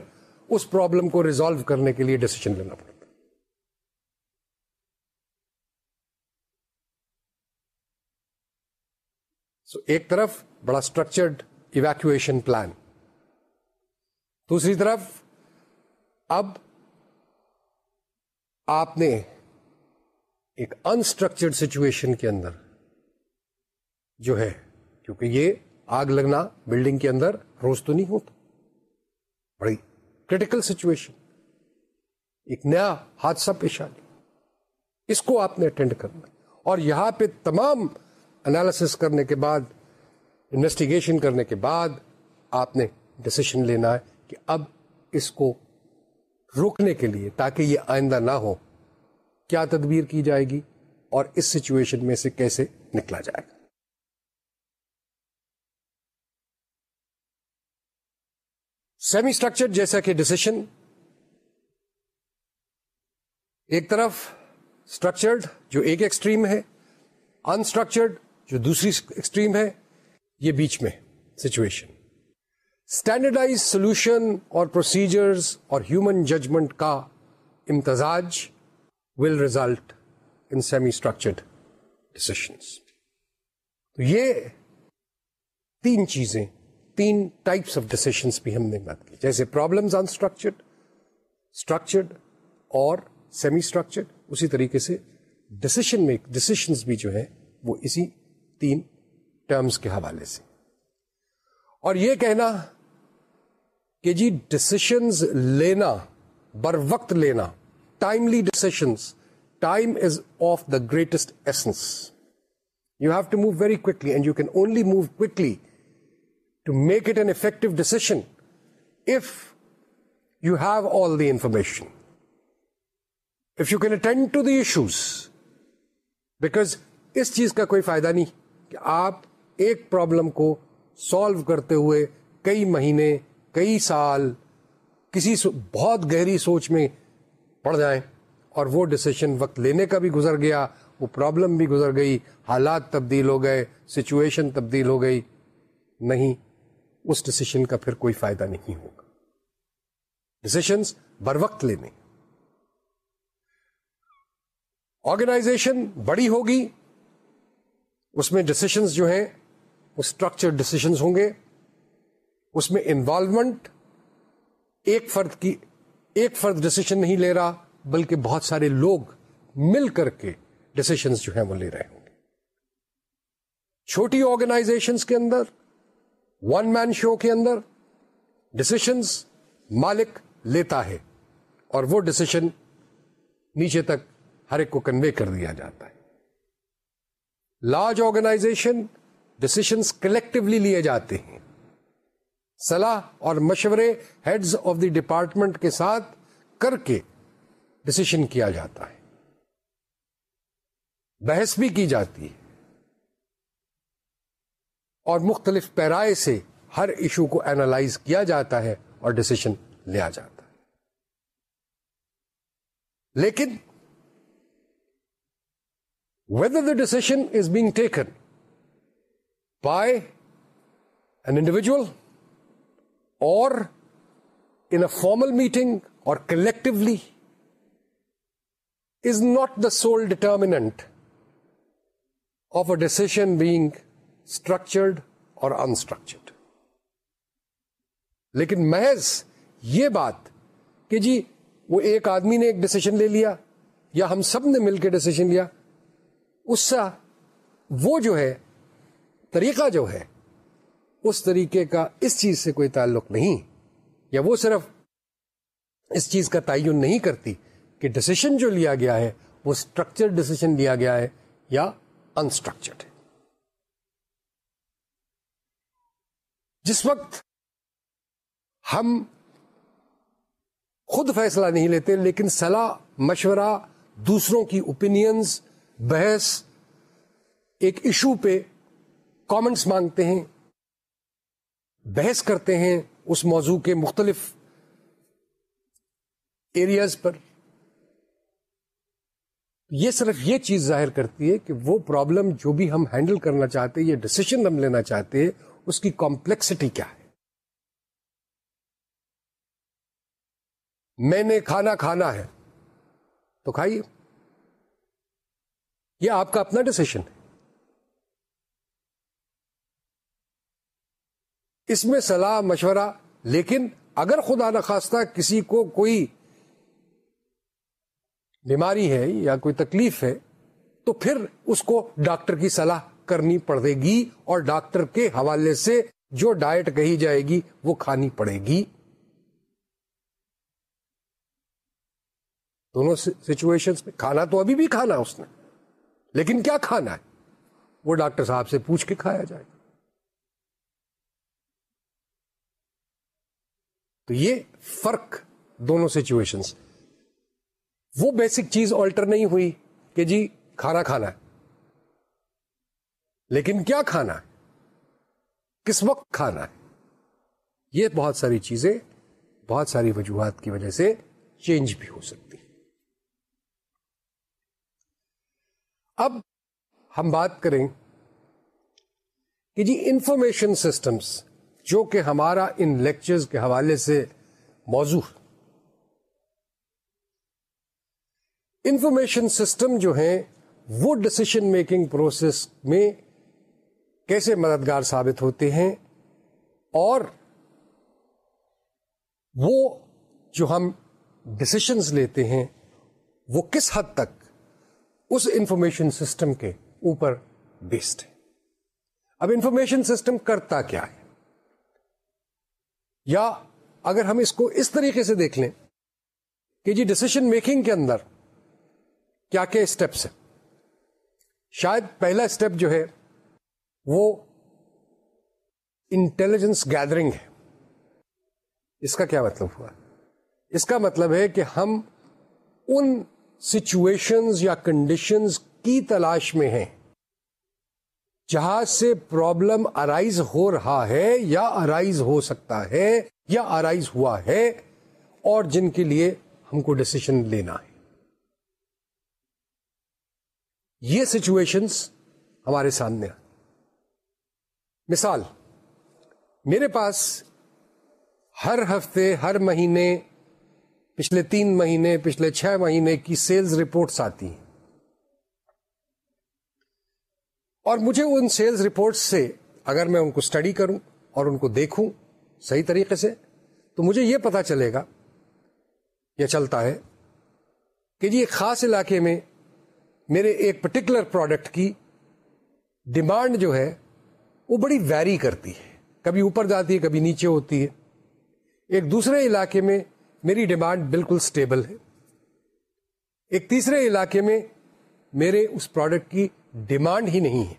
S1: اس پرابلم کو ریزالو کرنے کے لیے ڈسیزن لینا پڑتا ہے ایک طرف بڑا اسٹرکچرڈ ایویکویشن پلان دوسری طرف اب آپ نے ایک انسٹرکچرڈ سچویشن کے اندر جو ہے کیونکہ یہ آگ لگنا بلڈنگ کے اندر روز تو نہیں ہوتا بڑی کریٹیکل سچویشن ایک نیا حادثہ پیش آ گیا اس کو آپ نے اٹینڈ کرنا اور یہاں پہ تمام انالیسس کرنے کے بعد انویسٹیگیشن کرنے کے بعد آپ نے ڈسیشن لینا ہے کہ اب اس کو روکنے کے لیے تاکہ یہ آئندہ نہ ہو کیا تدبیر کی جائے گی اور اس سچویشن میں سے کیسے نکلا جائے گا سیمی اسٹرکچر جیسا کہ ڈسیشن ایک طرف اسٹرکچرڈ جو ایک ایکسٹریم ہے انسٹرکچرڈ جو دوسری ایکسٹریم ہے یہ بیچ میں سچویشن اسٹینڈرڈائز سولوشن اور پروسیجرز اور ہیومن ججمنٹ کا امتزاج will result in semi structured decisions تو یہ تین چیزیں تین ٹائپس آف ڈسیشنس بھی ہم نے بات کی جیسے پرابلمز آن اسٹرکچرڈ اسٹرکچرڈ اور سیمی اسٹرکچرڈ اسی طریقے سے ڈسیشن میک ڈسیشنس بھی جو ہیں وہ اسی تین ٹرمز کے حوالے سے اور یہ کہنا کہ جی ڈسیشنز لینا بر وقت لینا timely decisions time is of the greatest essence you have to move very quickly and you can only move to make it an effective decision if you have all the information if you can attend to the issues because اس چیز کا کوئی فائدہ نہیں کہ آپ ایک problem کو solve کرتے ہوئے کئی مہینے کئی سال کسی بہت گہری سوچ میں پڑ جائیں اور وہ ڈسیشن وقت لینے کا بھی گزر گیا وہ پرابلم بھی گزر گئی حالات تبدیل ہو گئے سچویشن تبدیل ہو گئی نہیں اس ڈسیشن کا پھر کوئی فائدہ نہیں ہوگا ڈسیشنس بر وقت لینے آرگنائزیشن بڑی ہوگی اس میں ڈسیشنز جو ہیں وہ اسٹرکچر ڈسیشنز ہوں گے اس میں انوالومنٹ ایک فرد کی ایک فرد ڈسیشن نہیں لے رہا بلکہ بہت سارے لوگ مل کر کے ڈسیشنز جو ہیں وہ لے رہے ہوں گے چھوٹی آرگنائزیشنز کے اندر ون مین شو کے اندر ڈسیشنس مالک لیتا ہے اور وہ ڈسیشن نیچے تک ہر ایک کو کنوے کر دیا جاتا ہے لارج آرگنائزیشن ڈسیشنز کلیکٹولی لیے جاتے ہیں صلاح اور مشورے ہیڈز آف دی ڈپارٹمنٹ کے ساتھ کر کے ڈسیشن کیا جاتا ہے بحث بھی کی جاتی ہے اور مختلف پیرائے سے ہر ایشو کو اینالائز کیا جاتا ہے اور ڈسیشن لیا جاتا ہے لیکن whether the decision is being taken by an individual or in a formal meeting or collectively is not the sole determinant of a decision being structured or unstructured لیکن محض یہ بات کہ جی وہ ایک آدمی نے ایک ڈسیشن لے لیا یا ہم سب نے مل کے ڈسیزن لیا اس سے وہ جو ہے طریقہ جو ہے اس طریقے کا اس چیز سے کوئی تعلق نہیں یا وہ صرف اس چیز کا تعین نہیں کرتی کہ ڈسیشن جو لیا گیا ہے وہ اسٹرکچر ڈسیشن لیا گیا ہے یا انسٹرکچرڈ ہے جس وقت ہم خود فیصلہ نہیں لیتے لیکن صلاح مشورہ دوسروں کی اوپینئنس بحث ایک ایشو پہ کامنٹس مانگتے ہیں بحث کرتے ہیں اس موضوع کے مختلف ایریاز پر یہ صرف یہ چیز ظاہر کرتی ہے کہ وہ پرابلم جو بھی ہم ہینڈل کرنا چاہتے ہیں یہ ڈسیشن ہم لینا چاہتے ہیں اس کی کمپلیکسٹی کیا ہے میں نے کھانا کھانا ہے تو کھائیے یہ آپ کا اپنا ڈسیشن ہے اس میں صلاح مشورہ لیکن اگر خدا نخواستہ کسی کو کوئی بیماری ہے یا کوئی تکلیف ہے تو پھر اس کو ڈاکٹر کی صلاح کرنی پڑے گی اور ڈاکٹر کے حوالے سے جو ڈائٹ کہی جائے گی وہ کھانی پڑے گی دونوں سچویشن میں کھانا تو ابھی بھی کھانا اس نے لیکن کیا کھانا ہے وہ ڈاکٹر صاحب سے پوچھ کے کھایا جائے گا تو یہ فرق دونوں سچویشنس وہ بیسک چیز آلٹر نہیں ہوئی کہ جی کھانا کھانا ہے لیکن کیا کھانا ہے کس وقت کھانا ہے یہ بہت ساری چیزیں بہت ساری وجوہات کی وجہ سے چینج بھی ہو سکتی اب ہم بات کریں کہ جی انفارمیشن سسٹمس جو کہ ہمارا ان لیکچرز کے حوالے سے موضوع انفارمیشن سسٹم جو ہیں وہ ڈسیشن میکنگ پروسیس میں کیسے مددگار ثابت ہوتے ہیں اور وہ جو ہم ڈسیشنز لیتے ہیں وہ کس حد تک اس انفارمیشن سسٹم کے اوپر بیسڈ ہے اب انفارمیشن سسٹم کرتا کیا ہے یا اگر ہم اس کو اس طریقے سے دیکھ لیں کہ جی ڈسیشن میکنگ کے اندر کیا کیا اسٹیپس ہیں شاید پہلا اسٹیپ جو ہے وہ انٹیلیجنس گیدرنگ ہے اس کا کیا مطلب ہوا اس کا مطلب ہے کہ ہم ان سچویشنز یا کنڈیشنز کی تلاش میں ہیں جہاز سے پرابلم ارائز ہو رہا ہے یا ارائز ہو سکتا ہے یا ارائز ہوا ہے اور جن کے لیے ہم کو ڈسیشن لینا ہے یہ سچویشنس ہمارے سامنے مثال میرے پاس ہر ہفتے ہر مہینے پچھلے تین مہینے پچھلے چھ مہینے کی سیلز رپورٹس آتی ہیں اور مجھے ان سیلز رپورٹس سے اگر میں ان کو اسٹڈی کروں اور ان کو دیکھوں صحیح طریقے سے تو مجھے یہ پتا چلے گا یا چلتا ہے کہ جی ایک خاص علاقے میں میرے ایک پرٹیکولر پروڈکٹ کی ڈیمانڈ جو ہے وہ بڑی ویری کرتی ہے کبھی اوپر جاتی ہے کبھی نیچے ہوتی ہے ایک دوسرے علاقے میں میری ڈیمانڈ بالکل سٹیبل ہے ایک تیسرے علاقے میں میرے اس پروڈکٹ کی ڈیمانڈ ہی نہیں ہے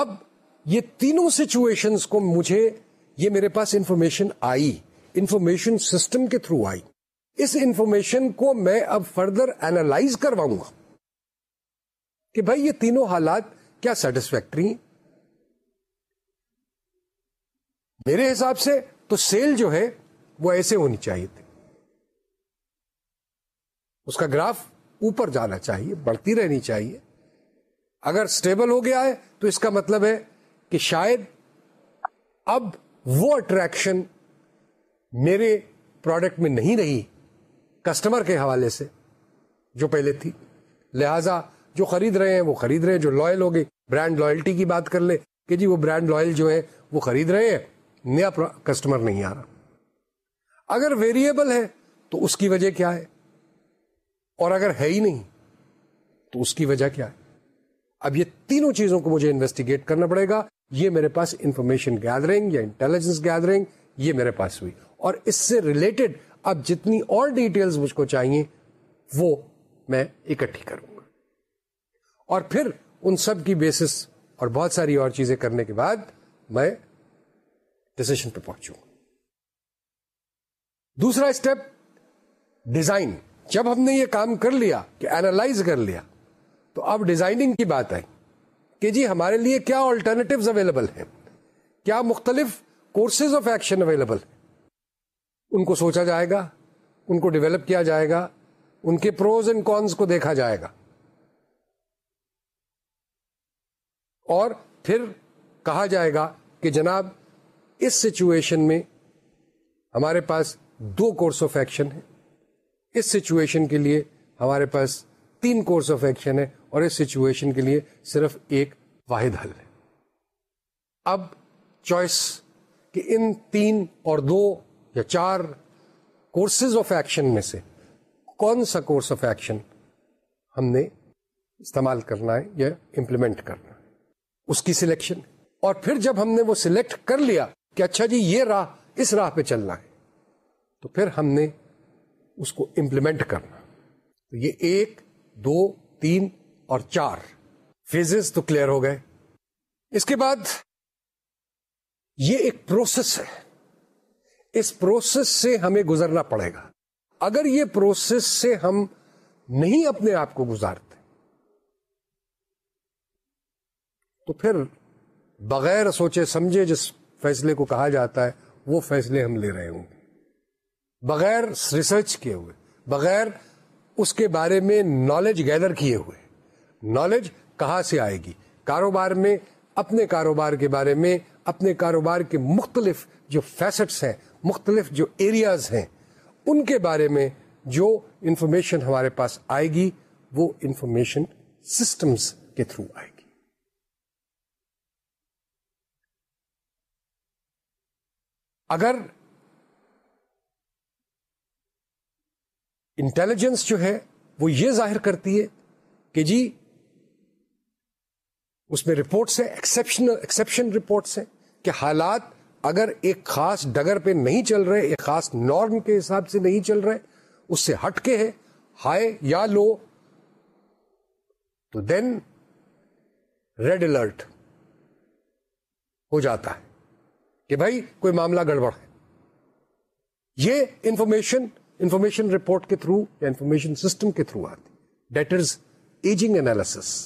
S1: اب یہ تینوں سچویشن کو مجھے یہ میرے پاس انفارمیشن آئی انفارمیشن سسٹم کے تھرو آئی اس انفارمیشن کو میں اب فردر اینالائز کرواؤں گا کہ بھائی یہ تینوں حالات کیا سیٹسفیکٹری میرے حساب سے تو سیل جو ہے وہ ایسے ہونی چاہیے تھی اس کا گراف اوپر جانا چاہیے بڑھتی رہنی چاہیے اگر اسٹیبل ہو گیا ہے تو اس کا مطلب ہے کہ شاید اب وہ اٹریکشن میرے پروڈکٹ میں نہیں رہی کسٹمر کے حوالے سے جو پہلے تھی لہذا جو خرید رہے ہیں وہ خرید رہے ہیں جو لوئل ہو گئی برانڈ لوئلٹی کی بات کر لے کہ جی وہ برانڈ لوئل جو ہے وہ خرید رہے ہیں نیا کسٹمر نہیں آ رہا اگر ویریبل ہے تو اس کی وجہ کیا ہے اور اگر ہے ہی نہیں تو اس کی وجہ کیا ہے اب یہ تینوں چیزوں کو مجھے انویسٹیگیٹ کرنا پڑے گا یہ میرے پاس انفارمیشن گیدرنگ یا انٹیلیجنس گیدرنگ یہ میرے پاس ہوئی اور اس سے ریلیٹڈ اب جتنی اور ڈیٹیلز مجھ کو چاہیے وہ میں اکٹھی کروں گا اور پھر ان سب کی بیسس اور بہت ساری اور چیزیں کرنے کے بعد میں ڈسیشن پہ پہنچوں گا دوسرا اسٹیپ ڈیزائن جب ہم نے یہ کام کر لیا کہ اینالائز کر لیا تو اب ڈیزائننگ کی بات آئی کہ جی ہمارے لیے کیا آلٹرنیٹیوز اویلیبل ہیں کیا مختلف کورسز آف ایکشن اویلیبل ان کو سوچا جائے گا ان کو ڈیولپ کیا جائے گا ان کے پروز اینڈ کونس کو دیکھا جائے گا اور پھر کہا جائے گا کہ جناب اس سچویشن میں ہمارے پاس دو کورس آف ایکشن ہیں اس سچویشن کے لیے ہمارے پاس تین کورس آف ایکشن ہے اور اس سچویشن کے لیے صرف ایک واحد حل ہے اب چوائس کہ ان تین اور دو یا چار کورسز آف ایکشن میں سے کون سا کورس آف ایکشن ہم نے استعمال کرنا ہے یا امپلیمنٹ کرنا ہے اس کی سلیکشن اور پھر جب ہم نے وہ سلیکٹ کر لیا کہ اچھا جی یہ راہ اس راہ پہ چلنا ہے تو پھر ہم نے اس کو امپلیمنٹ کرنا تو یہ ایک دو تین اور چار فیزز تو کلیئر ہو گئے اس کے بعد یہ ایک پروسیس ہے اس پروسیس سے ہمیں گزرنا پڑے گا اگر یہ پروسیس سے ہم نہیں اپنے آپ کو گزارتے تو پھر بغیر سوچے سمجھے جس فیصلے کو کہا جاتا ہے وہ فیصلے ہم لے رہے ہوں گے بغیر ریسرچ کیے ہوئے بغیر اس کے بارے میں نالج گیدر کیے ہوئے نالج کہاں سے آئے گی کاروبار میں اپنے کاروبار کے بارے میں اپنے کاروبار کے مختلف جو فیسٹس ہیں مختلف جو ایریاز ہیں ان کے بارے میں جو انفارمیشن ہمارے پاس آئے گی وہ انفارمیشن سسٹمز کے تھرو آئے گی اگر انٹیلیجنس جو ہے وہ یہ ظاہر کرتی ہے کہ جی اس میں رپورٹس ہیں ایکسپشن ایکسپشن رپورٹس ہیں کہ حالات اگر ایک خاص ڈگر پہ نہیں چل رہے ایک خاص نارم کے حساب سے نہیں چل رہے اس سے ہٹ کے ہے ہائی یا لو تو دین ریڈ الرٹ ہو جاتا ہے کہ بھائی کوئی معاملہ گڑبڑ ہے یہ انفارمیشن انفارمیشن رپورٹ کے تھرو یا انفارمیشن سسٹم کے تھرو آتی ڈیٹ از ایجنگس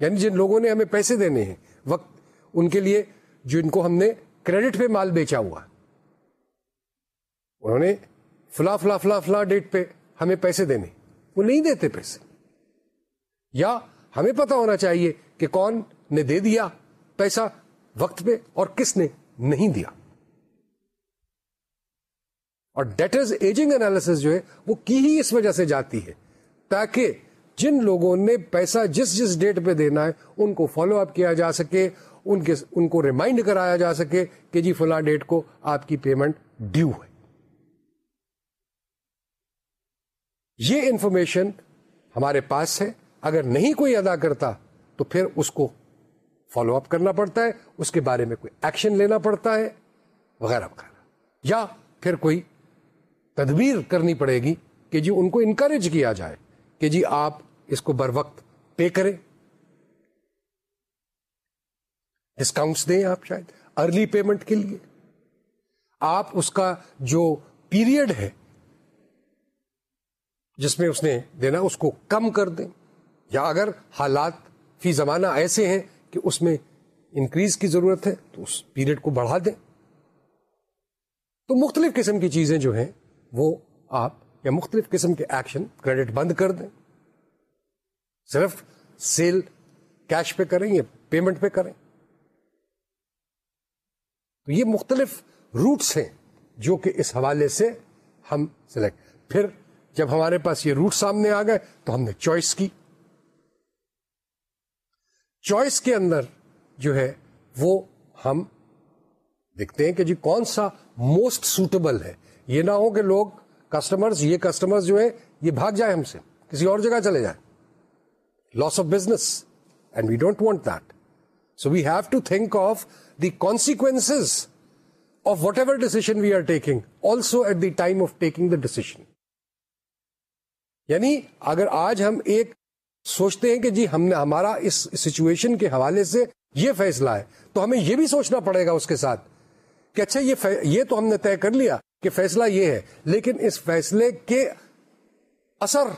S1: یعنی جن لوگوں نے ہمیں پیسے دینے ہیں وقت ان کے لیے جو ان کو ہم نے کریڈٹ پہ مال بیچا ہوا انہوں نے فلا فلا فلا فلا ڈیٹ پہ ہمیں پیسے دینے وہ نہیں دیتے پیسے یا ہمیں پتا ہونا چاہیے کہ کون نے دے دیا پیسہ وقت پہ اور کس نے نہیں دیا اور ڈیٹرز ایجنگ انالیسز جو ہے وہ کی ہی اس وجہ سے جاتی ہے تاکہ جن لوگوں نے پیسہ جس جس ڈیٹ پہ دینا ہے ان کو فالو اپ کیا جا سکے ان کے ان کو ریمائنڈ کرایا جا سکے کہ جی فلاں ڈیٹ کو آپ کی پیمنٹ ڈیو ہے یہ انفارمیشن ہمارے پاس ہے اگر نہیں کوئی ادا کرتا تو پھر اس کو فالو اپ کرنا پڑتا ہے اس کے بارے میں کوئی ایکشن لینا پڑتا ہے وغیرہ وغیرہ یا پھر کوئی تدبیر کرنی پڑے گی کہ جی ان کو انکریج کیا جائے کہ جی آپ اس کو بر وقت پے کریں ڈسکاؤنٹس دیں آپ شاید ارلی پیمنٹ کے لیے آپ اس کا جو پیریڈ ہے جس میں اس نے دینا اس کو کم کر دیں یا اگر حالات فی زمانہ ایسے ہیں کہ اس میں انکریز کی ضرورت ہے تو اس پیریڈ کو بڑھا دیں تو مختلف قسم کی چیزیں جو ہیں وہ آپ یا مختلف قسم کے ایکشن کریڈٹ بند کر دیں صرف سیل کیش پہ کریں یا پیمنٹ پہ کریں تو یہ مختلف روٹس ہیں جو کہ اس حوالے سے ہم سلیکٹ پھر جب ہمارے پاس یہ روٹ سامنے آ گئے تو ہم نے چوائس کی چوائس کے اندر جو ہے وہ ہم دیکھتے ہیں کہ جی کون سا موسٹ سوٹیبل ہے یہ نہ ہو کہ لوگ کسٹمرز یہ کسٹمرز جو ہے یہ بھاگ جائے ہم سے کسی اور جگہ چلے جائیں loss of business and we don't want that so we have to think of the consequence of whatever decision we are taking also at the time of taking the decision یعنی اگر آج ہم ایک سوچتے ہیں کہ جی ہم نے ہمارا اس سچویشن کے حوالے سے یہ فیصلہ ہے تو ہمیں یہ بھی سوچنا پڑے گا اس کے ساتھ کہ اچھا یہ یہ تو ہم نے طے کر لیا کہ فیصلہ یہ ہے لیکن اس فیصلے کے اثر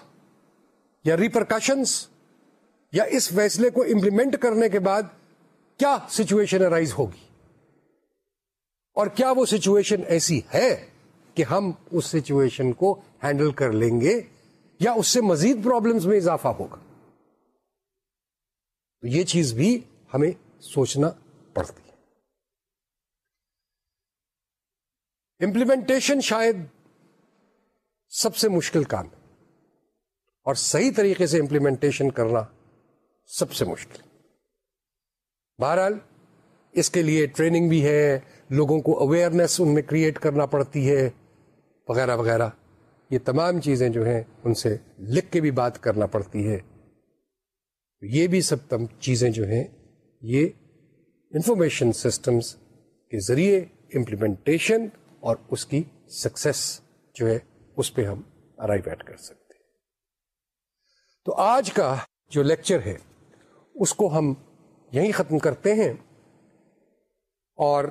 S1: یا ریپرکاشنس یا اس فیصلے کو امپلیمنٹ کرنے کے بعد کیا سچویشن ارائز ہوگی اور کیا وہ سچویشن ایسی ہے کہ ہم اس سچویشن کو ہینڈل کر لیں گے یا اس سے مزید پرابلمس میں اضافہ ہوگا یہ چیز بھی ہمیں سوچنا پڑتی امپلیمنٹیشن شاید سب سے مشکل کام ہے اور صحیح طریقے سے امپلیمنٹیشن کرنا سب سے مشکل بہرحال اس کے لیے ٹریننگ بھی ہے لوگوں کو اویئرنیس ان میں کریٹ کرنا پڑتی ہے وغیرہ وغیرہ یہ تمام چیزیں جو ہیں ان سے لکھ کے بھی بات کرنا پڑتی ہے یہ بھی سب تم چیزیں جو ہیں یہ انفارمیشن سسٹمز کے ذریعے امپلیمنٹیشن اور اس کی سکسیس جو ہے اس پہ ہم ارائیو ایٹ کر سکتے ہیں تو آج کا جو لیکچر ہے اس کو ہم یہیں ختم کرتے ہیں اور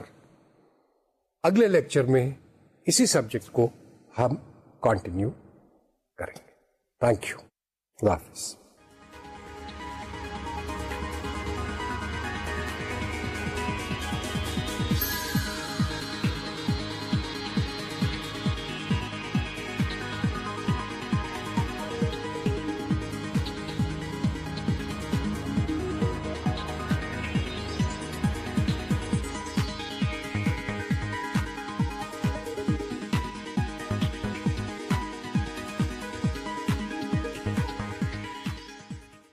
S1: اگلے لیکچر میں اسی سبجیکٹ کو ہم کنٹینیو کریں گے تھینک یو اللہ حافظ